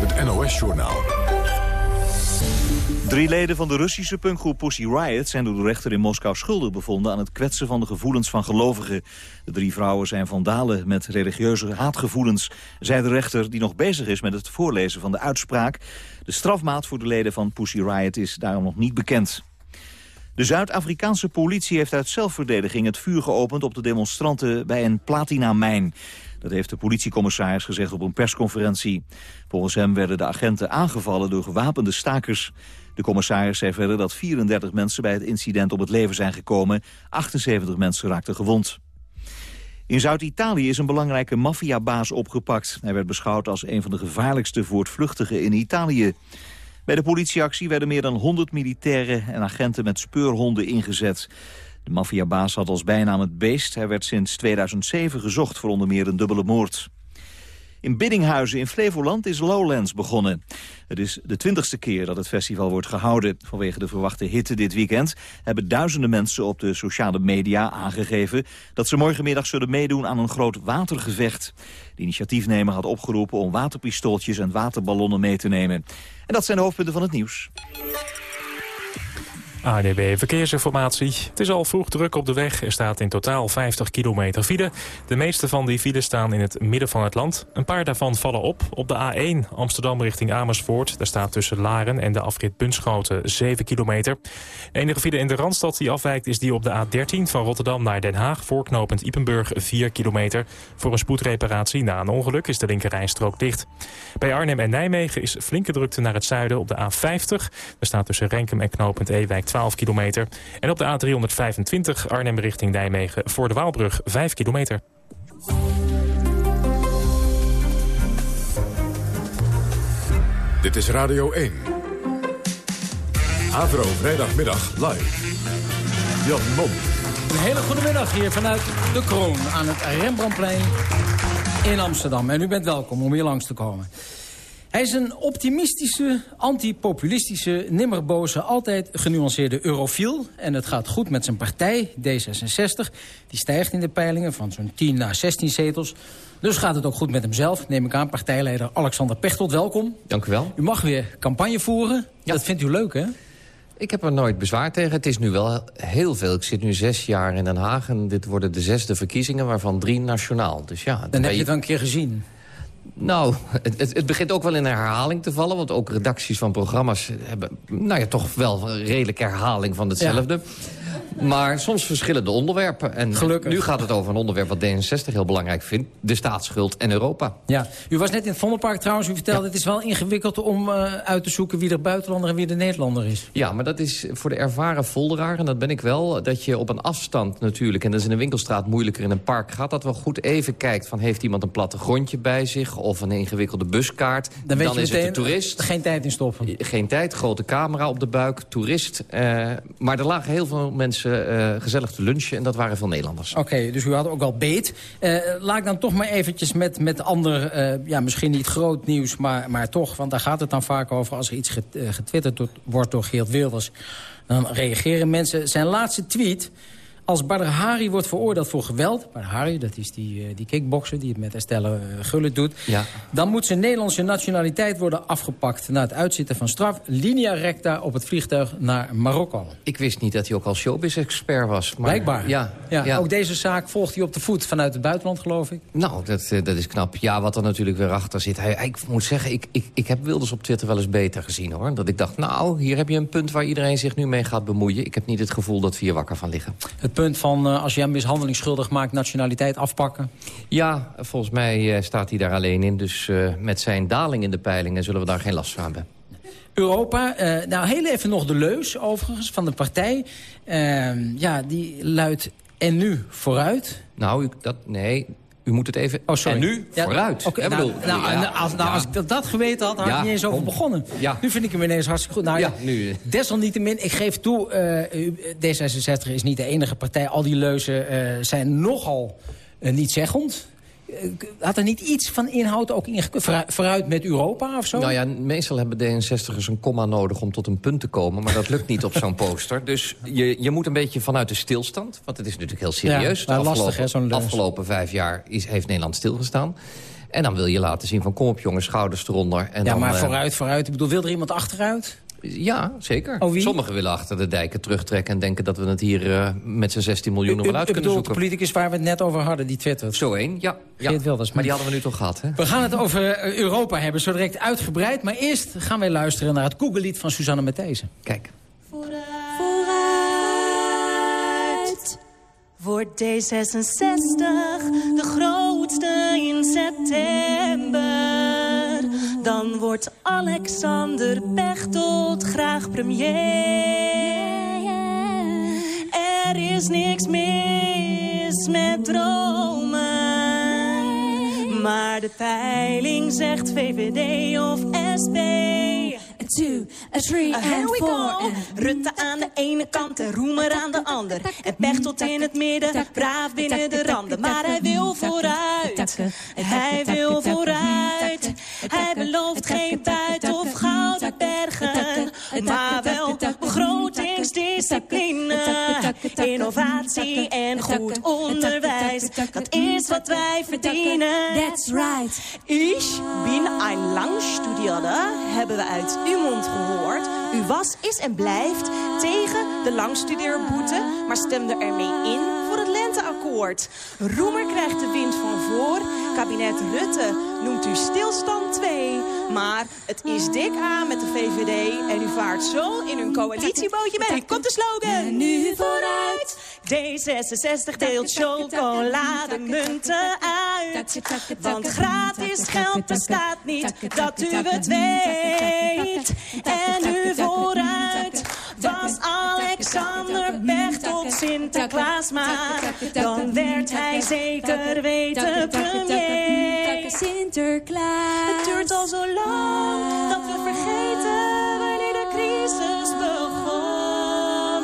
Het NOS-journaal. Drie leden van de Russische punkgroep Pussy Riot zijn door de rechter in Moskou schuldig bevonden aan het kwetsen van de gevoelens van gelovigen. De drie vrouwen zijn vandalen met religieuze haatgevoelens, zei de rechter die nog bezig is met het voorlezen van de uitspraak. De strafmaat voor de leden van Pussy Riot is daarom nog niet bekend. De Zuid-Afrikaanse politie heeft uit zelfverdediging het vuur geopend op de demonstranten bij een platinamijn. Dat heeft de politiecommissaris gezegd op een persconferentie. Volgens hem werden de agenten aangevallen door gewapende stakers. De commissaris zei verder dat 34 mensen bij het incident om het leven zijn gekomen. 78 mensen raakten gewond. In Zuid-Italië is een belangrijke maffiabaas opgepakt. Hij werd beschouwd als een van de gevaarlijkste voortvluchtigen in Italië. Bij de politieactie werden meer dan 100 militairen en agenten met speurhonden ingezet. De maffiabaas had als bijnaam het beest. Hij werd sinds 2007 gezocht voor onder meer een dubbele moord. In Biddinghuizen in Flevoland is Lowlands begonnen. Het is de twintigste keer dat het festival wordt gehouden. Vanwege de verwachte hitte dit weekend hebben duizenden mensen op de sociale media aangegeven dat ze morgenmiddag zullen meedoen aan een groot watergevecht. De initiatiefnemer had opgeroepen om waterpistooltjes en waterballonnen mee te nemen. En dat zijn de hoofdpunten van het nieuws. ADB Verkeersinformatie. Het is al vroeg druk op de weg. Er staat in totaal 50 kilometer file. De meeste van die files staan in het midden van het land. Een paar daarvan vallen op. Op de A1 Amsterdam richting Amersfoort. Daar staat tussen Laren en de afrit Bunschoten 7 kilometer. De enige file in de Randstad die afwijkt is die op de A13 van Rotterdam naar Den Haag. Voorknopend Ipenburg 4 kilometer. Voor een spoedreparatie na een ongeluk is de linkerrijstrook dicht. Bij Arnhem en Nijmegen is flinke drukte naar het zuiden op de A50. Daar staat tussen Renkum en knopend Ewijk 12 kilometer. En op de A325 Arnhem richting Nijmegen voor de Waalbrug 5 kilometer. Dit is Radio 1. Avro vrijdagmiddag live. Jan Mom. Een hele goede middag hier vanuit de Kroon aan het Rembrandtplein in Amsterdam. En u bent welkom om hier langs te komen. Hij is een optimistische, antipopulistische, nimmerboze, altijd genuanceerde eurofiel. En het gaat goed met zijn partij, D66. Die stijgt in de peilingen van zo'n 10 naar 16 zetels. Dus gaat het ook goed met hemzelf, neem ik aan. Partijleider Alexander Pechtold, welkom. Dank u wel. U mag weer campagne voeren. Dat vindt u leuk, hè? Ik heb er nooit bezwaar tegen. Het is nu wel heel veel. Ik zit nu zes jaar in Den Haag en dit worden de zesde verkiezingen... waarvan drie nationaal. Dus ja, dan, heb je het wel een keer gezien. Nou, het, het, begint ook wel in herhaling te vallen. Want ook redacties van programma's hebben nou ja, toch wel redelijk herhaling van hetzelfde. Maar soms verschillende onderwerpen. En Gelukkig. nu gaat het over een onderwerp wat D66 heel belangrijk vindt. De staatsschuld en Europa. Ja. U was net in het Vondelpark trouwens. U vertelde het is wel ingewikkeld om uh, uit te zoeken wie de buitenlander en wie de Nederlander is. Ja, maar dat is voor de ervaren volderaar, en dat ben ik wel... dat je op een afstand natuurlijk, en dat is in een winkelstraat moeilijker in een park... gaat dat wel goed even kijkt van heeft iemand een plattegrondje bij zich... of een ingewikkelde buskaart. Dan, weet je is meteen, het de toerist. Geen tijd in stoppen. Geen tijd, grote camera op de buik, toerist. Uh, maar er lagen heel veel mensen uh, gezellig te lunchen. En dat waren veel Nederlanders. Oké, dus u had ook al beet. Uh, laat ik dan toch maar eventjes met, met ander, ja, misschien niet groot nieuws, maar, maar toch. Want daar gaat het dan vaak over als er iets getwitterd wordt door Geert Wilders. Dan reageren mensen. Zijn laatste tweet als Badr Hari wordt veroordeeld voor geweld... Badr Hari, dat is die, uh, die kickbokser die het met Estelle uh, Gullit doet... Ja. dan moet zijn Nederlandse nationaliteit worden afgepakt... na het uitzitten van straf, linea recta op het vliegtuig naar Marokko. Ik wist niet dat hij ook al showbiz-expert was. Maar... Blijkbaar. Ja, ja, ja, Ook deze zaak volgt hij op de voet vanuit het buitenland, geloof ik. Nou, dat, uh, dat is knap. Ja, wat er natuurlijk weer achter zit. Hij, ik moet zeggen, ik, ik, ik heb Wilders op Twitter wel eens beter gezien, hoor. Dat ik dacht, nou, hier heb je een punt waar iedereen zich nu mee gaat bemoeien. Ik heb niet het gevoel dat we hier wakker van liggen. Het punt van uh, als je hem mishandeling schuldig maakt... nationaliteit afpakken? Ja, volgens mij uh, staat hij daar alleen in. Dus uh, met zijn daling in de peilingen zullen we daar geen last van hebben. Europa, nou heel even nog de leus overigens van de partij. ja, die luidt en nu vooruit. Nou, dat, nee, u moet het even... Oh, sorry. En nu ja, vooruit. Okay, nou, bedoel, nou, ja, als, nou, ja. als ik dat geweten had, had ik niet eens over begonnen. Ja. Nu vind ik hem ineens hartstikke goed. Nou, Ja, nu. Desalniettemin, ik geef toe, eh, u- D66 is niet de enige partij. Al die leuzen eh, zijn nogal uh, niet zeggend. Eh, Had er niet iets van inhoud ook in vooruit met Europa of zo? Nou ja, meestal hebben D66'ers een komma nodig om tot een punt te komen. Maar dat lukt niet op zo'n poster. Dus je, je moet een beetje vanuit de stilstand. Want het is natuurlijk heel serieus. Ja, lastig, afgelopen, hè, afgelopen vijf jaar is, heeft Nederland stilgestaan. En dan wil je laten zien van kom op jongens, schouders eronder. En ja, maar eh, vooruit, vooruit. Ik bedoel, wil er iemand achteruit? Ja, zeker. Oh? Sommigen willen achter de dijken terugtrekken... en denken dat we het hier eh, met z'n 16 miljoen nog wel uit u kunnen bedoelt de zoeken. politicus waar we het net over hadden, die twittert. Zo één, ja. ja. Geert Wilders. Maar die hadden we nu toch gehad, hè? We gaan het over eh, Europa hebben, zo direct uitgebreid. Maar eerst gaan wij luisteren naar het Google-lied van Suzanne Matthijssen. Kijk. Vooruit. Wordt D66 de grootste in september. Dan wordt Alexander Pechtold graag premier. Er is niks mis met dromen. Maar de peiling zegt VVD of SP. Two, a three, and four. Rutte aan de ene kant en Roemer aan de ander. En Pechtold in het midden, braaf binnen de randen. Maar hij wil vooruit, hij wil vooruit. Hij belooft geen buit of gouden bergen. Maar wel begrotingsdiscipline, innovatie en goed onderwijs. Dat is wat wij verdienen. That's right. Ich bin ein Langstudierder, hebben we uit uw mond gehoord. U was, is en blijft tegen de langstudeerboete, maar stemde ermee in voor het lenteakkoord. Roemer krijgt de wind van voor, kabinet Rutte noemt u stilstand 2. Maar het is dik aan met de VVD en u vaart zo in een coalitiebootje mee. Komt de slogan. Nu vooruit. D66 deelt chocolademunten uit. Want gratis geld bestaat niet, dat u het weet. En nu vooruit was Alexander Pechtold Sinterklaas maar. Dan werd hij zeker weten premier. Sinterklaas. Het duurt al zo lang dat we vergeten wanneer de crisis begon.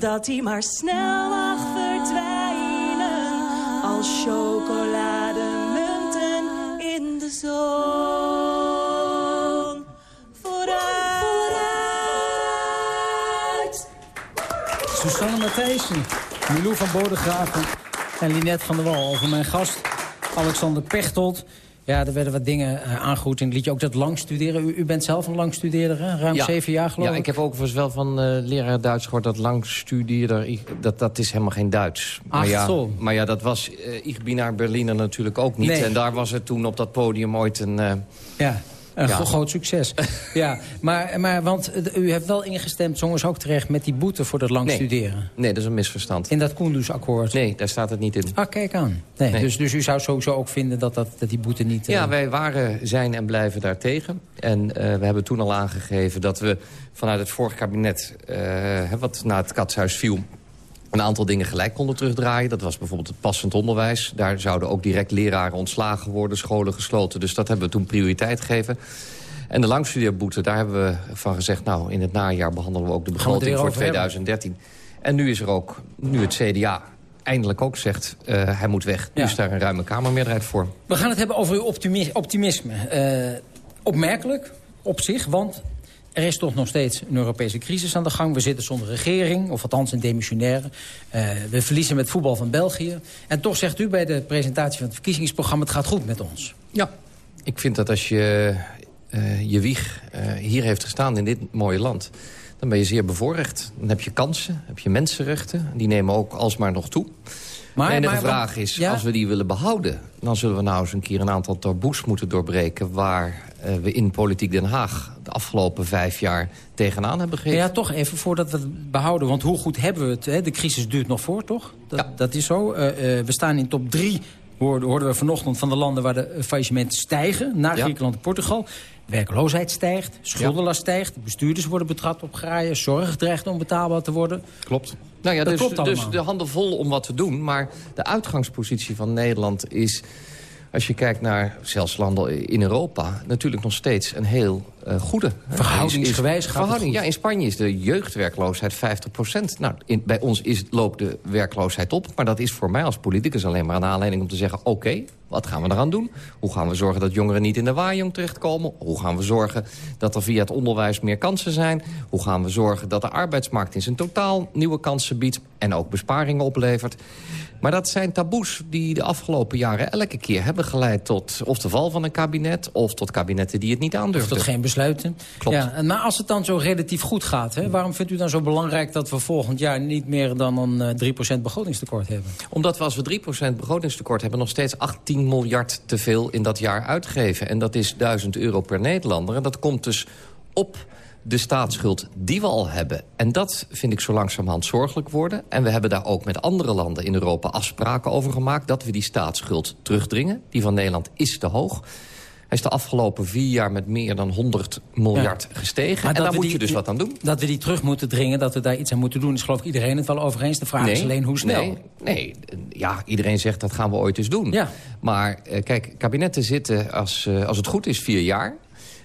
Dat hij maar snel mag verdwijnen als chocolademunten in de zon. Vooruit! Susanne Matthijssen, Milou van Bodegraven en Linette van der Wal. Over mijn gast, Alexander Pechtold. Ja, er werden wat dingen uh, aangehoord in het liedje. Ook dat lang studeren. U, u bent zelf een lang studeerder, hè? Ruim Ja. zeven jaar geloof Ja, ik heb ook wel van eh, leraar Duits gehoord dat lang studeerder... ik- Dat, dat is helemaal geen Duits. Maar Ach, ja, zo. maar ja, dat was eh Ich bin naar Berliner natuurlijk ook niet. Nee. En daar was het toen op dat podium ooit een... eh, Ja, een Ja. groot succes. ja, maar, maar want eh, u heeft wel ingestemd, zongens ook terecht... met die boete voor dat lang Nee. studeren. nee, dat is een misverstand. In dat Koendersakkoord. Nee, daar staat het niet in. Ah, kijk aan. Nee, Nee. Dus, dus u zou sowieso ook vinden dat, dat, dat die boete niet... eh, Ja, wij waren, zijn en blijven daartegen. En eh, we hebben toen al aangegeven dat we vanuit het vorige kabinet... eh, wat na het katshuis viel... een aantal dingen gelijk konden terugdraaien. Dat was bijvoorbeeld het passend onderwijs. Daar zouden ook direct leraren ontslagen worden, scholen gesloten. Dus dat hebben we toen prioriteit gegeven. En de langstudeerboete, daar hebben we van gezegd... nou, in het najaar behandelen we ook de begroting voor over hebben. 2013. En nu is er ook, nu het CDA eindelijk ook zegt... eh, hij moet weg. Nu Ja. is daar een ruime Kamermeerderheid voor. We gaan het hebben over uw optimi- optimisme. Eh, opmerkelijk op zich, want er is toch nog steeds een Europese crisis aan de gang. We zitten zonder regering, of althans een demissionaire. Eh, we verliezen met voetbal van België. En toch zegt u bij de presentatie van het verkiezingsprogramma... het gaat goed met ons. Ja, ik vind dat als je eh, je wieg eh, hier heeft gestaan in dit mooie land... dan ben je zeer bevoorrecht. Dan heb je kansen, heb je mensenrechten. Die nemen ook alsmaar nog toe. Maar- de maar- vraag is, ja? als we die willen behouden... dan zullen we nou eens een keer een aantal taboes moeten doorbreken... waar eh, we in Politiek Den Haag de afgelopen vijf jaar tegenaan hebben gegeven. Ja, toch even voordat we het behouden. Want hoe goed hebben we het? Hè? De crisis duurt nog voor, toch? Dat, dat is zo. Eh, eh, we staan in top drie, hoorden, we vanochtend... van de landen waar de faillissementen stijgen. Na Ja. Griekenland en Portugal. Werkloosheid stijgt, schuldenlast stijgt... bestuurders worden betrapt op graaien... zorg dreigt onbetaalbaar te worden. Klopt. Nou ja, Dat dus, klopt dus de handen vol om wat te doen. Maar de uitgangspositie van Nederland is... als je kijkt naar zelfs landen in Europa... natuurlijk nog steeds een heel eh, goede. Verhoudingsgewijs gaat verhouding. Ja, in Spanje is de jeugdwerkloosheid 50 Nou, in, bij ons is, loopt de werkloosheid op. Maar dat is voor mij als politicus alleen maar een aanleiding om te zeggen... oké, wat gaan we eraan doen? Hoe gaan we zorgen dat jongeren niet in de waaijong terechtkomen? Hoe gaan we zorgen dat er via het onderwijs meer kansen zijn? Hoe gaan we zorgen dat de arbeidsmarkt in zijn totaal nieuwe kansen biedt... en ook besparingen oplevert? Maar dat zijn taboes die de afgelopen jaren elke keer hebben geleid... tot of de val van een kabinet of tot kabinetten die het niet Of aandurfden. tot geen besluiten. Klopt. Ja, maar als het dan zo relatief goed gaat... Hè, waarom vindt u dan zo belangrijk dat we volgend jaar... niet meer dan een eh, 3% begrotingstekort hebben? Omdat we als we 3% begrotingstekort hebben... nog steeds 18 miljard te veel in dat jaar uitgeven. En dat is 1000 euro per Nederlander. En dat komt dus op de staatsschuld die we al hebben. En dat vind ik zo langzamerhand zorgelijk worden. En we hebben daar ook met andere landen in Europa afspraken over gemaakt... dat we die staatsschuld terugdringen. Die van Nederland is te hoog. Hij is de afgelopen vier jaar met meer dan 100 miljard gestegen. en daar moet die- je dus wat aan doen. Dat we die terug moeten dringen, dat we daar iets aan moeten doen... is geloof ik iedereen het wel over eens. De vraag is alleen hoe snel. Nee, nee, ja, iedereen zegt dat gaan we ooit eens doen. Ja. Maar eh, kijk, kabinetten zitten als, eh, als het goed is vier jaar.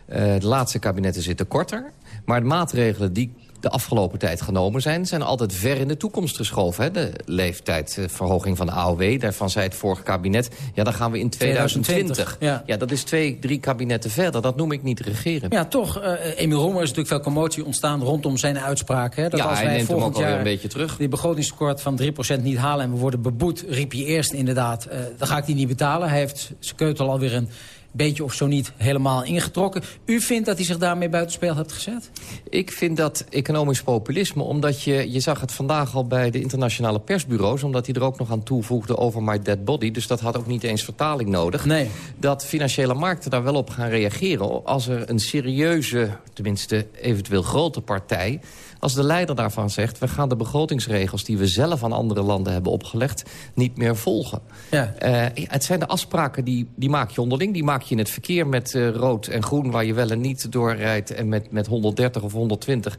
Eh, de laatste kabinetten zitten korter. Maar de maatregelen die de afgelopen tijd genomen zijn... zijn altijd ver in de toekomst geschoven. Hè? De leeftijdsverhoging van de AOW, daarvan zei het vorige kabinet... ja, dan gaan we in 2020. 2020, ja. dat is twee, drie kabinetten verder. Dat noem ik niet regeren. Ja, toch. eh Emiel Roemer is natuurlijk veel commotie ontstaan rondom zijn uitspraken. Hè? Dat Ja, als hij wij neemt hem ook alweer jaar een beetje terug. die begrotingstekort van 3% niet halen en we worden beboet, riep hij eerst inderdaad, eh, dan ga ik die niet betalen. Hij heeft zijn keutel alweer een beetje of zo niet helemaal ingetrokken. U vindt dat hij zich daarmee buitenspel heeft gezet? Ik vind dat economisch populisme, omdat je... je zag het vandaag al bij de internationale persbureaus... omdat hij er ook nog aan toevoegde over my dead body. Dus dat had ook niet eens vertaling nodig. Nee. Dat financiële markten daar wel op gaan reageren... als er een serieuze, tenminste eventueel grote partij... als de leider daarvan zegt... we gaan de begrotingsregels die we zelf aan andere landen hebben opgelegd... niet meer volgen. Ja. Eh, het zijn de afspraken die, die maak je onderling. Die maak je in het verkeer met eh, rood en groen... waar je wel en niet doorrijdt en met, met 130 of 120.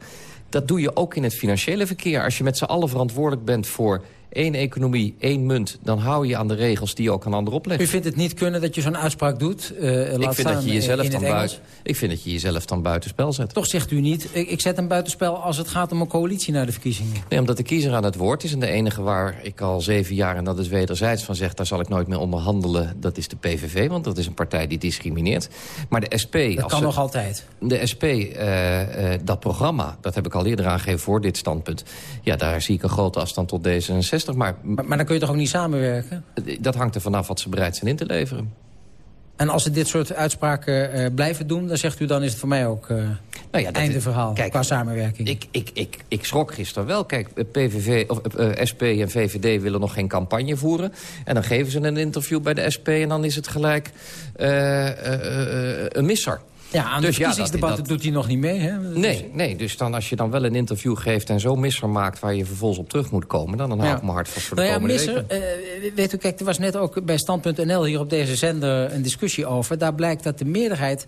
Dat doe je ook in het financiële verkeer. Als je met z'n allen verantwoordelijk bent voor één economie, één munt... dan hou je aan de regels die je ook aan anderen oplegt. U vindt het niet kunnen dat je zo'n uitspraak doet? eh, laat ik, vind dat je jezelf dan buiten, ik vind dat je jezelf dan buitenspel zet. Toch zegt u niet, ik, ik zet hem buitenspel als het gaat om een coalitie naar de verkiezingen. Nee, omdat de kiezer aan het woord is. En de enige waar ik al zeven jaar, en dat is wederzijds van zeg... daar zal ik nooit meer onderhandelen, dat is de PVV. Want dat is een partij die discrimineert. Maar de SP... Dat als kan ze- nog altijd. De SP, eh, eh, dat programma, dat heb ik al eerder aangegeven voor dit standpunt. Ja, daar zie ik een grote afstand tot D66. Maar, Maar, maar dan kun je toch ook niet samenwerken? dat hangt er vanaf wat ze bereid zijn in te leveren. En als ze dit soort uitspraken eh, blijven doen... dan zegt u, dan is het voor mij ook eh Nou ja, einde is- verhaal kijk, qua samenwerking. Ik, ik, ik, ik schrok gisteren wel. Kijk, eh, PVV, of, SP en VVD willen nog geen campagne voeren. En dan geven ze een interview bij de SP... en dan is het gelijk een misser. Ja, aan dus de ja, verkiezingsdebatten dat- doet hij nog niet mee, hè? Nee, nee, dus dan als je dan wel een interview geeft... en zo misser maakt waar je vervolgens op terug moet komen... dan, dan hou Ja. ik mijn hart vast voor de Nou ja, komende misser, eh, weet u, kijk, er was net ook bij Stand.nl hier op deze zender een discussie over. Daar blijkt dat de meerderheid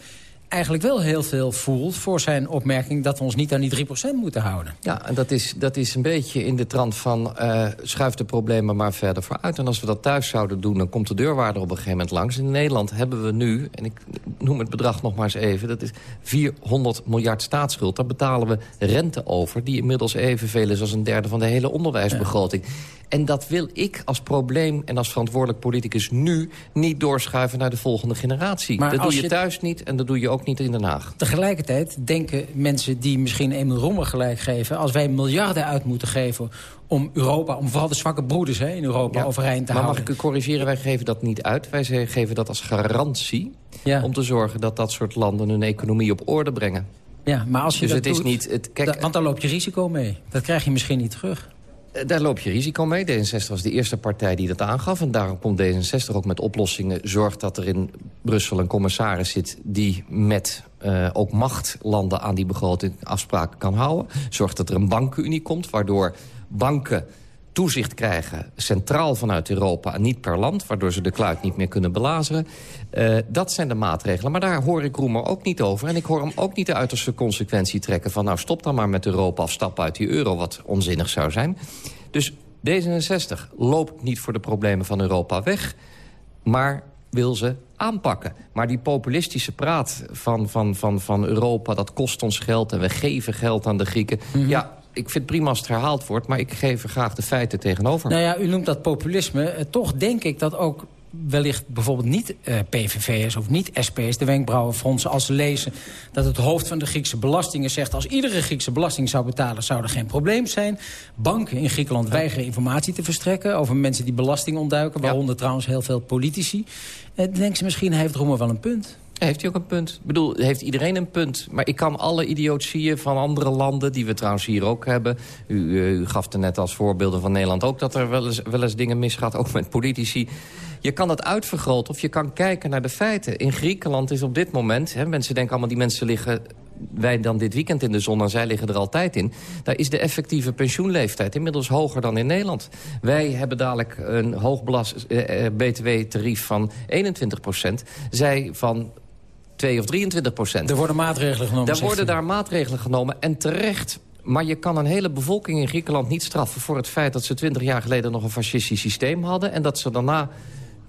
eigenlijk wel heel veel voelt voor zijn opmerking... dat we ons niet aan die 3% moeten houden. Ja, en dat is, dat is een beetje in de trant van... eh schuif de problemen maar verder vooruit. En als we dat thuis zouden doen, dan komt de deurwaarder op een gegeven moment langs. In Nederland hebben we nu, en ik noem het bedrag nog maar eens even... dat is 400 miljard staatsschuld. Daar betalen we rente over... die inmiddels evenveel is als een derde van de hele onderwijsbegroting. En dat wil ik als probleem en als verantwoordelijk politicus nu... niet doorschuiven naar de volgende generatie. Maar dat doe je je- thuis niet en dat doe je ook niet in Den Haag. Tegelijkertijd denken mensen die misschien Emil Roemer gelijk geven... als wij miljarden uit moeten geven om Europa... om vooral de zwakke broeders hè, in Europa Ja, overeind te maar houden. mag ik u corrigeren? Wij geven dat niet uit. Wij geven dat als garantie Ja. om te zorgen dat dat soort landen hun economie op orde brengen. Ja, maar als je Dus dat het is niet... Het, kijk, want dan loop je risico mee. Dat krijg je misschien niet terug. Eh, daar loop je risico mee. D66 was de eerste partij die dat aangaf. En daarom komt D66 ook met oplossingen. Zorgt dat er in Brussel een commissaris zit... die met eh, ook machtlanden aan die begroting afspraken kan houden. Zorgt dat er een bankenunie komt, waardoor banken toezicht krijgen... centraal vanuit Europa en niet per land... waardoor ze de kluit niet meer kunnen belazeren. Eh, dat zijn de maatregelen. Maar daar hoor ik Roemer ook niet over. En ik hoor hem ook niet de uiterste consequentie trekken... van nou stop dan maar met Europa of stap uit die euro... wat onzinnig zou zijn. Dus D66 loopt niet voor de problemen van Europa weg... maar wil ze aanpakken. Maar die populistische praat van, van, van, van Europa... dat kost ons geld en we geven geld aan de Grieken... ja, ik vind het prima als het herhaald wordt... maar ik geef er graag de feiten tegenover. Nou ja, u noemt dat populisme. Eh, toch denk ik dat ook wellicht bijvoorbeeld niet eh, PVV'ers of niet SP'ers... de wenkbrauwen fronsen als ze lezen dat het hoofd van de Griekse belastingen zegt... als iedere Griekse belasting zou betalen, zou er geen probleem zijn. Banken in Griekenland weigeren informatie te verstrekken... over mensen die belasting ontduiken, waaronder trouwens heel veel politici. Eh, denken ze misschien heeft Roemer wel een punt. Heeft hij ook een punt? Ik bedoel, heeft iedereen een punt? Maar ik kan alle idiotieën van andere landen... die we trouwens hier ook hebben... U, eh, gaf er net als voorbeelden van Nederland ook... dat er wel eens, wel eens dingen misgaat, ook met politici. Je kan het uitvergroten of je kan kijken naar de feiten. In Griekenland is op dit moment... Hè, mensen denken allemaal, die mensen liggen wij dan dit weekend in de zon en zij liggen er altijd in. Daar is de effectieve pensioenleeftijd inmiddels hoger dan in Nederland. Wij hebben dadelijk een hoog eh, btw-tarief van 21 procent. Zij van 2 of 23 procent. Er worden maatregelen genomen. Daar zegt worden daar maatregelen genomen en terecht. Maar je kan een hele bevolking in Griekenland niet straffen... voor het feit dat ze 20 jaar geleden nog een fascistisch systeem hadden... en dat ze daarna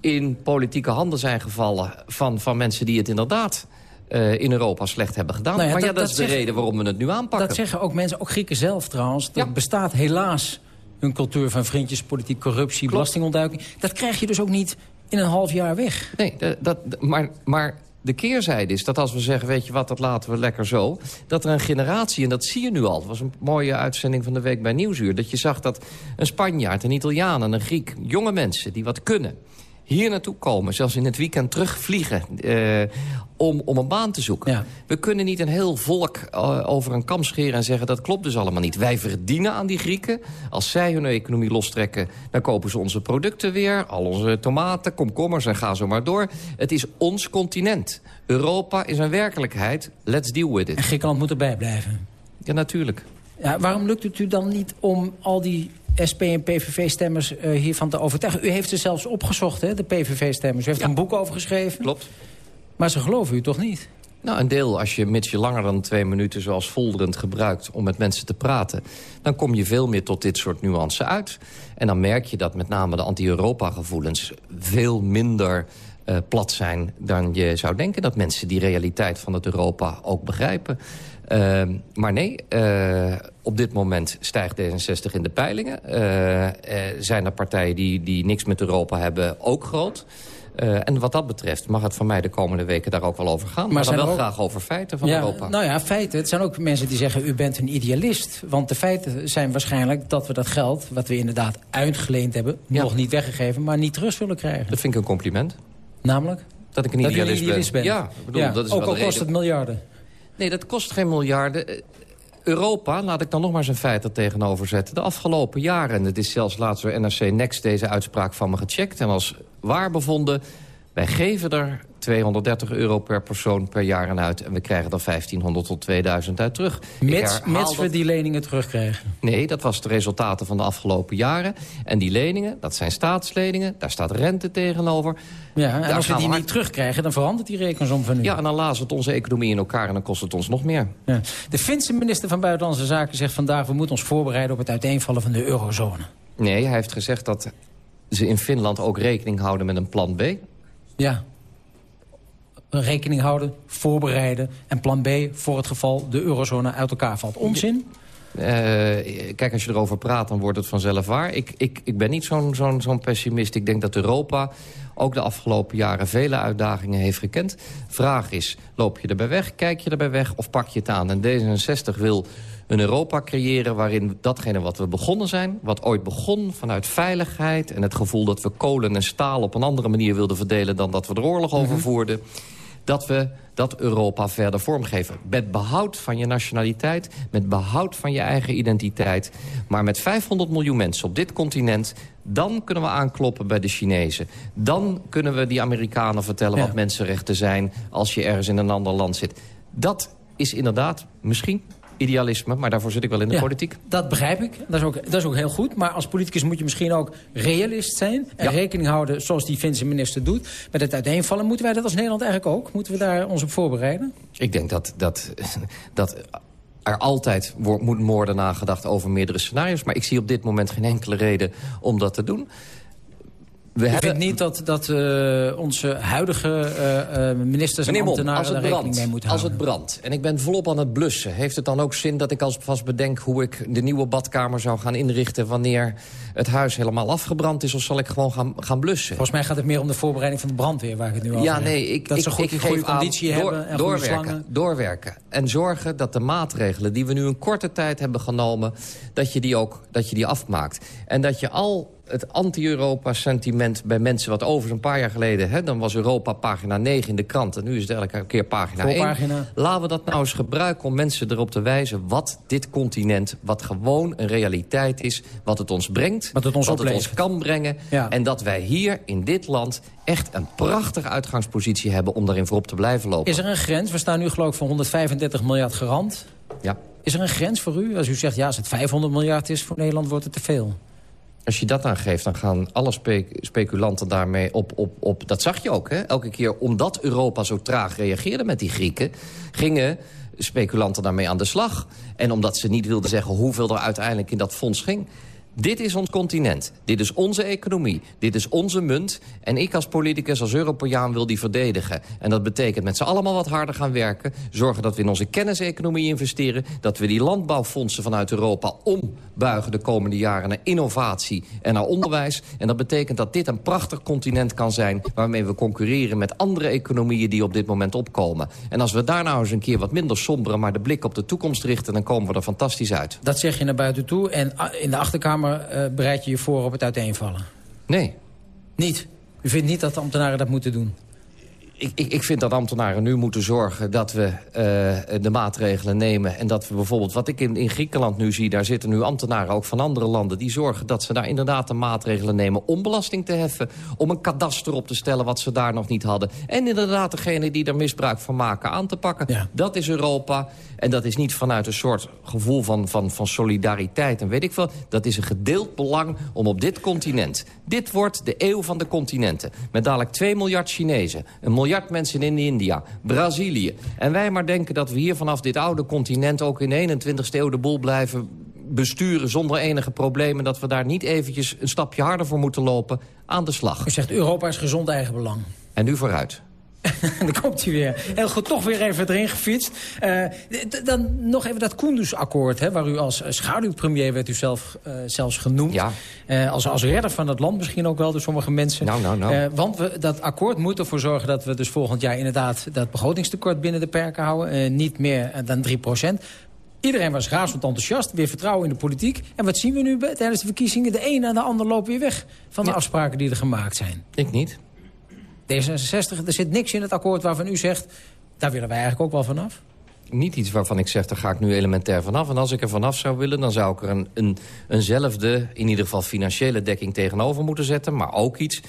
in politieke handen zijn gevallen van, van mensen die het inderdaad eh, in Europa slecht hebben gedaan. Nou ja, maar ja, dat- dat, dat is de zeg- reden waarom we het nu aanpakken. Dat zeggen ook mensen, ook Grieken zelf trouwens. Er bestaat helaas een cultuur van vriendjespolitiek, corruptie, belastingontduiking. Dat krijg je dus ook niet in een half jaar weg. Nee, dat, dat, maar, maar de keerzijde is dat als we zeggen... weet je wat, dat laten we lekker zo... dat er een generatie, en dat zie je nu al... het was een mooie uitzending van de week bij Nieuwsuur... dat je zag dat een Spanjaard, een Italiaan en een Griek... jonge mensen die wat kunnen hier naartoe komen, zelfs in het weekend terugvliegen... eh, om, om een baan te zoeken. We kunnen niet een heel volk eh, over een kam scheren en zeggen... dat klopt dus allemaal niet. Wij verdienen aan die Grieken. Als zij hun economie lostrekken, dan kopen ze onze producten weer. Al onze tomaten, komkommers en ga zo maar door. Het is ons continent. Europa is een werkelijkheid. Let's deal with it. En Griekenland moet erbij blijven. Ja, natuurlijk. Ja, waarom lukt het u dan niet om al die SP- en PVV-stemmers eh, hiervan te overtuigen? U heeft ze zelfs opgezocht, hè, de PVV-stemmers. U heeft er een boek over geschreven. Klopt. Maar ze geloven u toch niet? Nou, een deel, als je mits je langer dan twee minuten zoals folderend gebruikt... om met mensen te praten, dan kom je veel meer tot dit soort nuances uit. En dan merk je dat met name de anti-Europa-gevoelens... veel minder eh, plat zijn dan je zou denken. Dat mensen die realiteit van het Europa ook begrijpen. Uh, maar nee, uh, op dit moment stijgt D66 in de peilingen. Uh, zijn er partijen die, die niks met Europa hebben ook groot... Uh, en wat dat betreft mag het van mij de komende weken daar ook wel over gaan. Maar, maar dan wel ook... graag over feiten van ja, Europa. Nou ja, feiten. Het zijn ook mensen die zeggen, u bent een idealist. Want de feiten zijn waarschijnlijk dat we dat geld... wat we inderdaad uitgeleend hebben, ja. nog niet weggegeven... maar niet terug zullen krijgen. Dat vind ik een compliment. Namelijk? Dat ik een idealist, dat een idealist ben. ben. Ja, ik bedoel, ja, dat is ook wel al kost het miljarden. Nee, dat kost geen miljarden. Europa, laat ik dan nog maar eens een feit er tegenover zetten. De afgelopen jaren, en het is zelfs laatst door NRC Next deze uitspraak van me gecheckt... en als waar bevonden, wij geven er 230 euro per persoon per jaar aan uit... en we krijgen er 1500 tot 2000 uit terug. Mits, mits we die leningen terugkrijgen. Nee, dat was de resultaten van de afgelopen jaren. En die leningen, dat zijn staatsleningen, daar staat rente tegenover. Ja, en Daar als we die hard- niet terugkrijgen, dan verandert die rekensom van nu. Ja, en dan lazen het onze economie in elkaar en dan kost het ons nog meer. Ja. De Finse minister van Buitenlandse Zaken zegt vandaag... we moeten ons voorbereiden op het uiteenvallen van de eurozone. Nee, hij heeft gezegd dat ze in Finland ook rekening houden met een plan B. Ja. Rekening houden, voorbereiden en plan B... voor het geval de eurozone uit elkaar valt. Onzin? Eh, kijk, als je erover praat, dan wordt het vanzelf waar. Ik, ik, ik ben niet zo'n zo'n zo'n pessimist. Ik denk dat Europa ook de afgelopen jaren vele uitdagingen heeft gekend. Vraag is, loop je erbij weg, kijk je erbij weg of pak je het aan? En D66 wil een Europa creëren waarin datgene wat we begonnen zijn... wat ooit begon vanuit veiligheid en het gevoel dat we kolen en staal... op een andere manier wilden verdelen dan dat we er oorlog over voerden... dat we dat Europa verder vormgeven. Met behoud van je nationaliteit, met behoud van je eigen identiteit. Maar met 500 miljoen mensen op dit continent... dan kunnen we aankloppen bij de Chinezen. Dan kunnen we die Amerikanen vertellen Ja. wat mensenrechten zijn... als je ergens in een ander land zit. Dat is inderdaad misschien idealisme, maar daarvoor zit ik wel in de Ja, politiek. Dat begrijp ik. Dat is, ook, dat is ook heel goed. Maar als politicus moet je misschien ook realist zijn. En Ja. rekening houden, zoals die Finse minister doet. Met het uiteenvallen moeten wij dat als Nederland eigenlijk ook. Moeten we daar ons op voorbereiden? Ik denk dat, dat, dat er altijd moet worden nagedacht over meerdere scenario's. Maar ik zie op dit moment geen enkele reden om dat te doen. We Ik hebben... vind niet dat, dat eh, onze huidige eh, ministers en Mom, ambtenaren als het daar rekening brandt, mee moeten als houden. het brandt en ik ben volop aan het blussen... heeft het dan ook zin dat ik alvast bedenk hoe ik de nieuwe badkamer zou gaan inrichten... wanneer het huis helemaal afgebrand is of zal ik gewoon gaan, gaan blussen? Volgens mij gaat het meer om de voorbereiding van de brandweer waar ik het nu over Ja, heb. nee, ik, dat ik, ze goed, ik goede aan conditie door- hebben en doorwerken, slangen. doorwerken. En zorgen dat de maatregelen die we nu een korte tijd hebben genomen... dat je die ook dat je die afmaakt. En dat je al het anti-Europa-sentiment bij mensen... wat overigens een paar jaar geleden... Hè, dan was Europa pagina 9 in de krant... en nu is het elke keer pagina 1. Voorpagina. Laten we dat nou eens gebruiken om mensen erop te wijzen... wat dit continent, wat gewoon een realiteit is... wat het ons brengt, Wat het ons wat het oplevert. ons kan brengen... Ja. en dat wij hier in dit land echt een prachtige uitgangspositie hebben... om daarin voorop te blijven lopen. Is er een grens? We staan nu geloof ik voor 135 miljard garant. Ja. Is er een grens voor u? Als u zegt, ja, als het 500 miljard is voor Nederland, wordt het te veel. Als je dat aangeeft, dan gaan alle spe- speculanten daarmee op, op, op... Dat zag je ook, hè? Elke keer omdat Europa zo traag reageerde met die Grieken... gingen speculanten daarmee aan de slag. En omdat ze niet wilden zeggen hoeveel er uiteindelijk in dat fonds ging... Dit is ons continent. Dit is onze economie. Dit is onze munt. En ik als politicus, als Europeaan wil die verdedigen. En dat betekent met z'n allemaal wat harder gaan werken. Zorgen dat we in onze kenniseconomie investeren. Dat we die landbouwfondsen vanuit Europa ombuigen de komende jaren... naar innovatie en naar onderwijs. En dat betekent dat dit een prachtig continent kan zijn... waarmee we concurreren met andere economieën die op dit moment opkomen. En als we daar nou eens een keer wat minder sombere... maar de blik op de toekomst richten, dan komen we er fantastisch uit. Dat zeg je naar buiten toe. En ah, in de achterkamer uh, bereid je je voor op het uiteenvallen? Nee. Niet? U vindt niet dat de ambtenaren dat moeten doen? Ik, ik, vind dat ambtenaren nu moeten zorgen dat we uh, de maatregelen nemen. En dat we bijvoorbeeld, wat ik in, in, Griekenland nu zie... daar zitten nu ambtenaren ook van andere landen... die zorgen dat ze daar inderdaad de maatregelen nemen om belasting te heffen. Om een kadaster op te stellen wat ze daar nog niet hadden. En inderdaad degene die er misbruik van maken aan te pakken. Ja. Dat is Europa. En dat is niet vanuit een soort gevoel van, van, van solidariteit en weet ik veel. Dat is een gedeeld belang om op dit continent... Dit wordt de eeuw van de continenten. Met dadelijk 2 miljard Chinezen, een miljard mensen in India, Brazilië. En wij maar denken dat we hier vanaf dit oude continent... ook in de 21ste eeuw de boel blijven besturen zonder enige problemen... dat we daar niet eventjes een stapje harder voor moeten lopen aan de slag. U zegt Europa is gezond eigenbelang. En nu vooruit. dan komt hij weer. Heel goed, toch weer even erin gefietst. Uh, dan nog even dat Koendersakkoord, waar u als schaduwpremier werd u zelf, uh, zelfs genoemd. Ja. Uh, als, als redder van het land misschien ook wel door sommige mensen. Nou, nou, nou. want we, dat akkoord moet ervoor zorgen dat we dus volgend jaar inderdaad... dat begrotingstekort binnen de perken houden. niet meer dan 3 procent. Iedereen was razend enthousiast, weer vertrouwen in de politiek. En wat zien we nu tijdens de verkiezingen? De een na de ander lopen weer weg van de ja. afspraken die er gemaakt zijn. Ik niet. D66, er zit niks in het akkoord waarvan u zegt... daar willen wij eigenlijk ook wel vanaf? Niet iets waarvan ik zeg, daar ga ik nu elementair vanaf. En als ik er vanaf zou willen, dan zou ik er een, een, eenzelfde... in ieder geval financiële dekking tegenover moeten zetten. Maar ook iets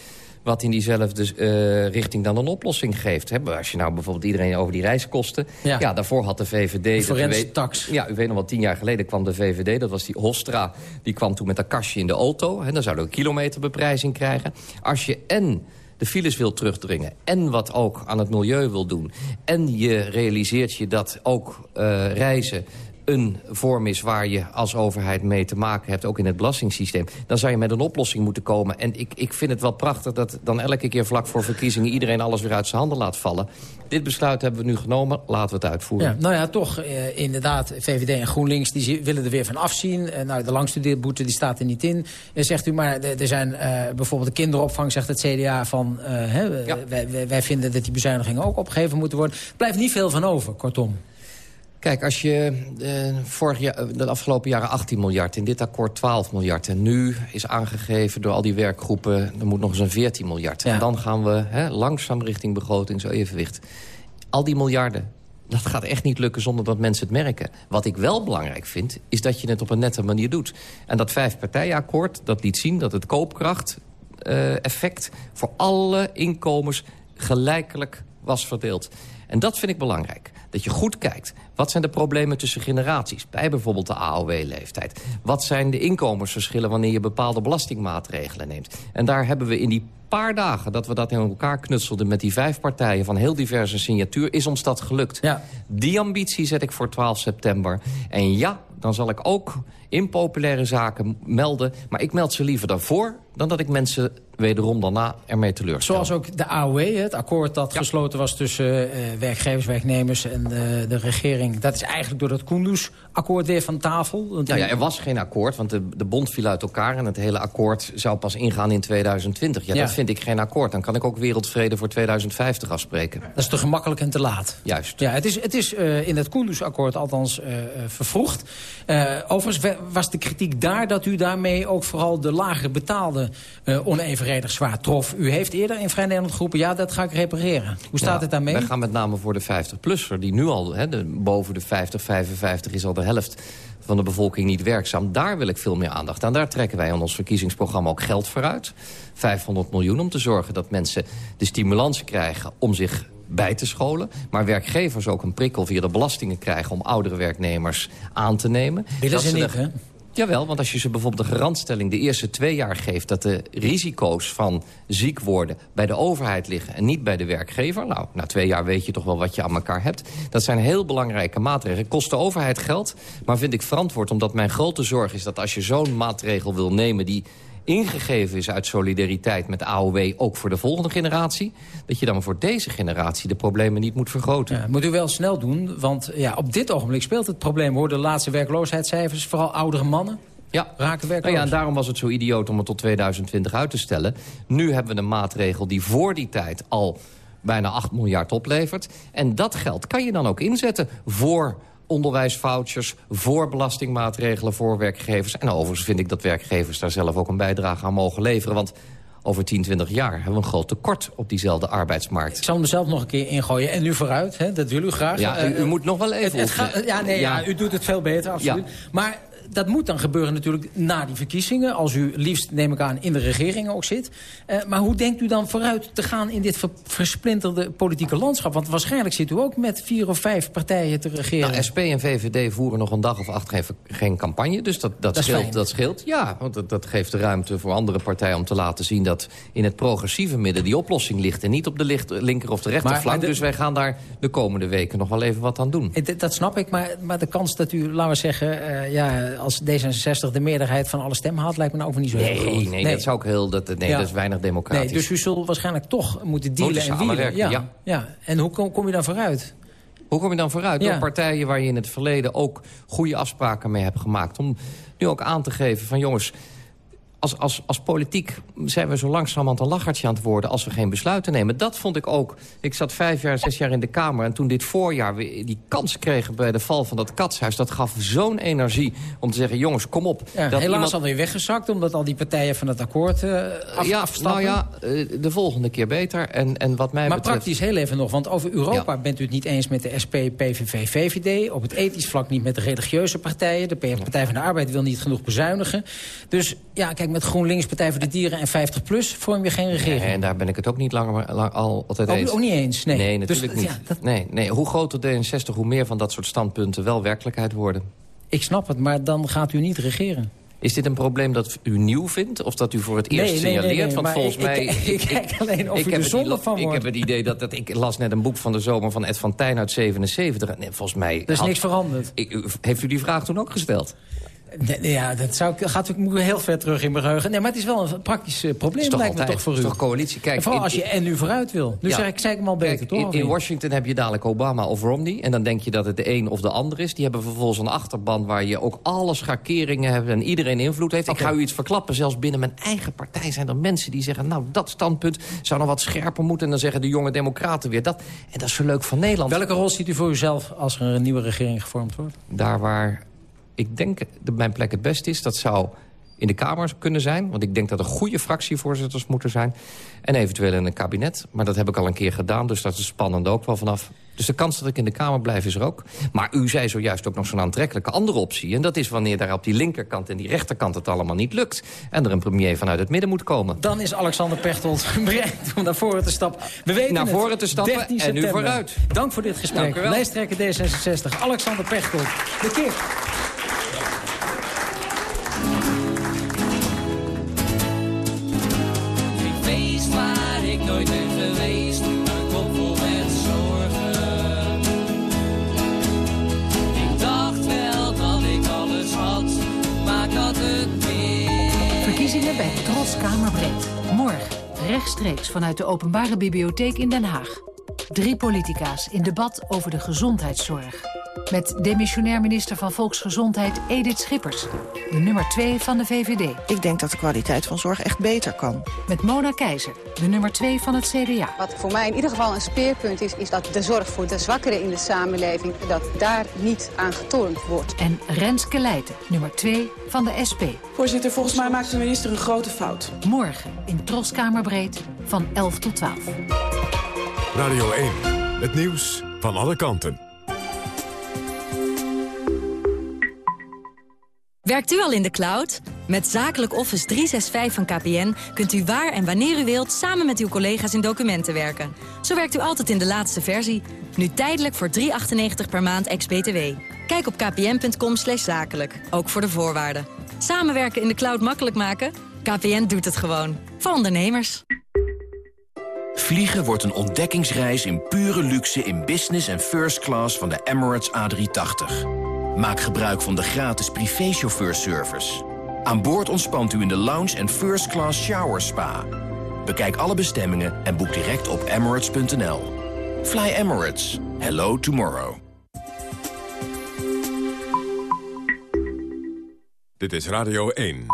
wat in diezelfde uh, richting dan een oplossing geeft. He, als je nou bijvoorbeeld iedereen over die reiskosten... Ja, ja daarvoor had de VVD... De tax. Ja, u weet nog wel, tien jaar geleden kwam de VVD... dat was die Hofstra, die kwam toen met een kastje in de auto. He, dan zouden we een kilometerbeprijzing krijgen. Als je en de files wil terugdringen... en wat ook aan het milieu wil doen... en je realiseert je dat ook uh, reizen een vorm is waar je als overheid mee te maken hebt... ook in het belastingssysteem, dan zou je met een oplossing moeten komen. En ik, ik vind het wel prachtig dat dan elke keer vlak voor verkiezingen... iedereen alles weer uit zijn handen laat vallen. Dit besluit hebben we nu genomen, laten we het uitvoeren. Ja, nou ja, toch, eh, inderdaad, VVD en GroenLinks die willen er weer van afzien. Eh, nou, de langstudeerboete die staat er niet in, eh, zegt u. Maar er zijn eh, bijvoorbeeld de kinderopvang, zegt het CDA... van hè, Ja. wij, wij vinden dat die bezuinigingen ook opgegeven moeten worden. Er blijft niet veel van over, kortom. Kijk, als je eh, vorig jaar, de afgelopen jaren 18 miljard... in dit akkoord 12 miljard... en nu is aangegeven door al die werkgroepen... er moet nog eens een 14 miljard. Ja. En dan gaan we hè, langzaam richting begroting, zo evenwicht. Al die miljarden, dat gaat echt niet lukken zonder dat mensen het merken. Wat ik wel belangrijk vind, is dat je het op een nette manier doet. En dat vijfpartijenakkoord, dat liet zien dat het koopkracht-effect... voor alle inkomens gelijkelijk was verdeeld. En dat vind ik belangrijk. Dat je goed kijkt. Wat zijn de problemen tussen generaties? Bij bijvoorbeeld de AOW-leeftijd. Wat zijn de inkomensverschillen wanneer je bepaalde belastingmaatregelen neemt? En daar hebben we in die paar dagen dat we dat in elkaar knutselden... met die vijf partijen van heel diverse signatuur, is ons dat gelukt. Ja. Die ambitie zet ik voor 12 september. En ja, dan zal ik ook impopulaire zaken melden. Maar ik meld ze liever daarvoor dan dat ik mensen wederom daarna ermee teleurstel. Zoals ook de AOW, het akkoord dat gesloten was tussen uh, werkgevers, werknemers en uh, de regering. Dat is eigenlijk door dat Kunduz-akkoord weer van tafel. Want Ja, ja, er was geen akkoord, want de, de bond viel uit elkaar... en het hele akkoord zou pas ingaan in 2020. Ja, Ja. dat vind ik geen akkoord. Dan kan ik ook wereldvrede voor 2050 afspreken. Dat is te gemakkelijk en te laat. Juist. Ja, het is, het is uh, in het Kunduz-akkoord althans uh, vervroegd. Uh, overigens was de kritiek daar dat u daarmee ook vooral de lager betaalde uh, onevenredig zwaar trof. U heeft eerder in Vrij Nederland geroepen, ja, dat ga ik repareren. Hoe staat Ja, het daarmee? Wij gaan met name voor de 50-plusser, die nu al hè, de, boven de 50, 55 is al de helft van de bevolking niet werkzaam. Daar wil ik veel meer aandacht aan. Daar trekken wij in ons verkiezingsprogramma ook geld voor uit. 500 miljoen om te zorgen dat mensen de stimulans krijgen om zich bij te scholen. Maar werkgevers ook een prikkel via de belastingen krijgen... om oudere werknemers aan te nemen. Willen Dat ze niet, hè? Jawel, want als je ze bijvoorbeeld de garantstelling de eerste twee jaar geeft... dat de risico's van ziek worden bij de overheid liggen en niet bij de werkgever... nou, na twee jaar weet je toch wel wat je aan elkaar hebt. Dat zijn heel belangrijke maatregelen. Kost de overheid geld, maar vind ik verantwoord... omdat mijn grote zorg is dat als je zo'n maatregel wil nemen... die ingegeven is uit solidariteit met AOW... ook voor de volgende generatie... dat je dan voor deze generatie de problemen niet moet vergroten. Ja, moet u wel snel doen, want ja, op dit ogenblik speelt het probleem... hoor, de laatste werkloosheidscijfers, vooral oudere mannen... Ja. raken werkloos. Nou ja, en daarom was het zo idioot om het tot 2020 uit te stellen. Nu hebben we een maatregel die voor die tijd al bijna 8 miljard oplevert. En dat geld kan je dan ook inzetten voor onderwijsvouchers... voor belastingmaatregelen voor werkgevers. En overigens vind ik dat werkgevers daar zelf ook een bijdrage aan mogen leveren. Want over 10, 20 jaar hebben we een groot tekort op diezelfde arbeidsmarkt. Ik zal hem zelf nog een keer ingooien. En nu vooruit, hè? dat wil u graag. Ja, u, Eh, u moet nog wel even... het, het ja, nee, ja. u doet het veel beter, absoluut. Maar dat moet dan gebeuren natuurlijk na die verkiezingen. Als u liefst, neem ik aan, in de regering ook zit. Eh, maar hoe denkt u dan vooruit te gaan in dit ver- versplinterde politieke landschap? Want waarschijnlijk zit u ook met vier of vijf partijen te regeren. Nou, SP en VVD voeren nog een dag of acht geen, geen campagne. Dus dat, dat, scheelt, dat scheelt. Ja, want dat, dat geeft de ruimte voor andere partijen om te laten zien... dat in het progressieve midden die oplossing ligt... en niet op de licht, linker of de rechterflank. Dus wij gaan daar de komende weken nog wel even wat aan doen. Eh, Dat snap ik, maar, maar de kans dat u, laten we zeggen... eh, ja, als D66 de meerderheid van alle stemmen haalt... lijkt me nou ook niet zo heel groot. Nee, nee, dat zou ook heel... Dat, nee, Ja. dat is weinig democratisch. Nee, dus u zult waarschijnlijk toch moeten dealen Moeten en wielen. samenwerken, ja. ja. En hoe kom, kom je dan vooruit? Hoe kom je dan vooruit? Ja. Door partijen waar je in het verleden ook goede afspraken mee hebt gemaakt. Om nu ook aan te geven van jongens... Als, als, als politiek zijn we zo langzamerhand een lachertje aan het worden... als we geen besluiten nemen. Dat vond ik ook. Ik zat vijf jaar, zes jaar in de Kamer... en toen dit voorjaar we die kans kregen bij de val van dat katshuis... dat gaf zo'n energie om te zeggen... jongens, kom op. Ja, dat helaas iemand- alweer weggezakt, omdat al die partijen van het akkoord af, ja, afstappen. nou ja, eh, de volgende keer beter. En, en wat mij maar betreft... praktisch heel even nog, want over Europa bent u het niet eens met de SP, PVV, VVD. Op het ethisch vlak niet met de religieuze partijen. De Partij van de Arbeid wil niet genoeg bezuinigen. Dus ja, kijk, met GroenLinks, Partij voor de Dieren en 50PLUS vorm je geen regering. Nee, en daar ben ik het ook niet langer lang, al altijd Ook- eens. ook niet eens, nee. natuurlijk Dus, niet. ja, nee, nee. Hoe groter D66, hoe meer van dat soort standpunten wel werkelijkheid worden. Ik snap het, maar dan gaat u niet regeren. Is dit een probleem dat u nieuw vindt? Of dat u voor het eerst Nee, nee, nee, signaleert? nee, Want volgens ik- mij... ik- ik kijk alleen of u heb het zonde idee- van Ik wordt. heb het idee dat... dat ik las net een boek van de zomer van Ed van Tijn uit 77. En volgens mij... Er is had- niks veranderd. Ik, heeft u die vraag toen ook gesteld? Ja, dat zou ik, gaat, ik heel ver terug in mijn geheugen. Nee, maar het is wel een praktisch eh, probleem, lijkt me altijd, toch voor is u. toch coalitie? Kijk, en vooral in- als je en nu vooruit wil. Nu Ja. zeg ik, zei ik hem al beter, Kijk, toch? in? Washington heb je dadelijk Obama of Romney. En dan denk je dat het de een of de ander is. Die hebben vervolgens een achterban waar je ook alle schakeringen hebt... en iedereen invloed heeft. Ik ga u iets verklappen. Zelfs binnen mijn eigen partij zijn er mensen die zeggen... nou, dat standpunt zou nog wat scherper moeten. En dan zeggen de jonge democraten weer dat. En dat is zo leuk van Nederland. Welke rol ziet u voor uzelf als er een nieuwe regering gevormd wordt? Daar waar ik denk dat mijn plek het best is... dat zou in de Kamer kunnen zijn. Want ik denk dat er goede fractievoorzitters moeten zijn. En eventueel in een kabinet. Maar dat heb ik al een keer gedaan, dus dat is spannend ook wel vanaf. Dus de kans dat ik in de Kamer blijf is er ook. Maar u zei zojuist ook nog zo'n aantrekkelijke andere optie. En dat is wanneer daar op die linkerkant en die rechterkant het allemaal niet lukt. En er een premier vanuit het midden moet komen. Dan is Alexander Pechtold bereid om naar voren te stappen. We weten Naar het. voren te stappen 13 en nu vooruit. Dank voor dit gesprek. Lijsttrekker D66, Alexander Pechtold. De kip. Bij Tros Kamerbreed. Morgen rechtstreeks vanuit de Openbare Bibliotheek in Den Haag. Drie politica's in debat over de gezondheidszorg. Met demissionair minister van Volksgezondheid Edith Schippers. De nummer 2 van de VVD. Ik denk dat de kwaliteit van zorg echt beter kan. Met Mona Keizer, de nummer 2 van het CDA. Wat voor mij in ieder geval een speerpunt is, is dat de zorg voor de zwakkeren in de samenleving, dat daar niet aan getornd wordt. En Renske Leijten, nummer 2 van de SP. Voorzitter, volgens mij maakt de minister een grote fout. Morgen in Troskamerbreed van 11 tot 12. Radio 1. Het nieuws van alle kanten. Werkt u al in de cloud? Met Zakelijk Office 365 van KPN kunt u waar en wanneer u wilt... samen met uw collega's in documenten werken. Zo werkt u altijd in de laatste versie. Nu tijdelijk voor 3,98 per maand ex-BTW. Kijk op kpn.com zakelijk, ook voor de voorwaarden. Samenwerken in de cloud makkelijk maken? KPN doet het gewoon. Voor ondernemers. Vliegen wordt een ontdekkingsreis in pure luxe in business en first class van de Emirates A380. Maak gebruik van de gratis privéchauffeurservice. Aan boord ontspant u in de lounge en first class shower spa. Bekijk alle bestemmingen en boek direct op emirates.nl. Fly Emirates. Hello tomorrow. Dit is Radio 1.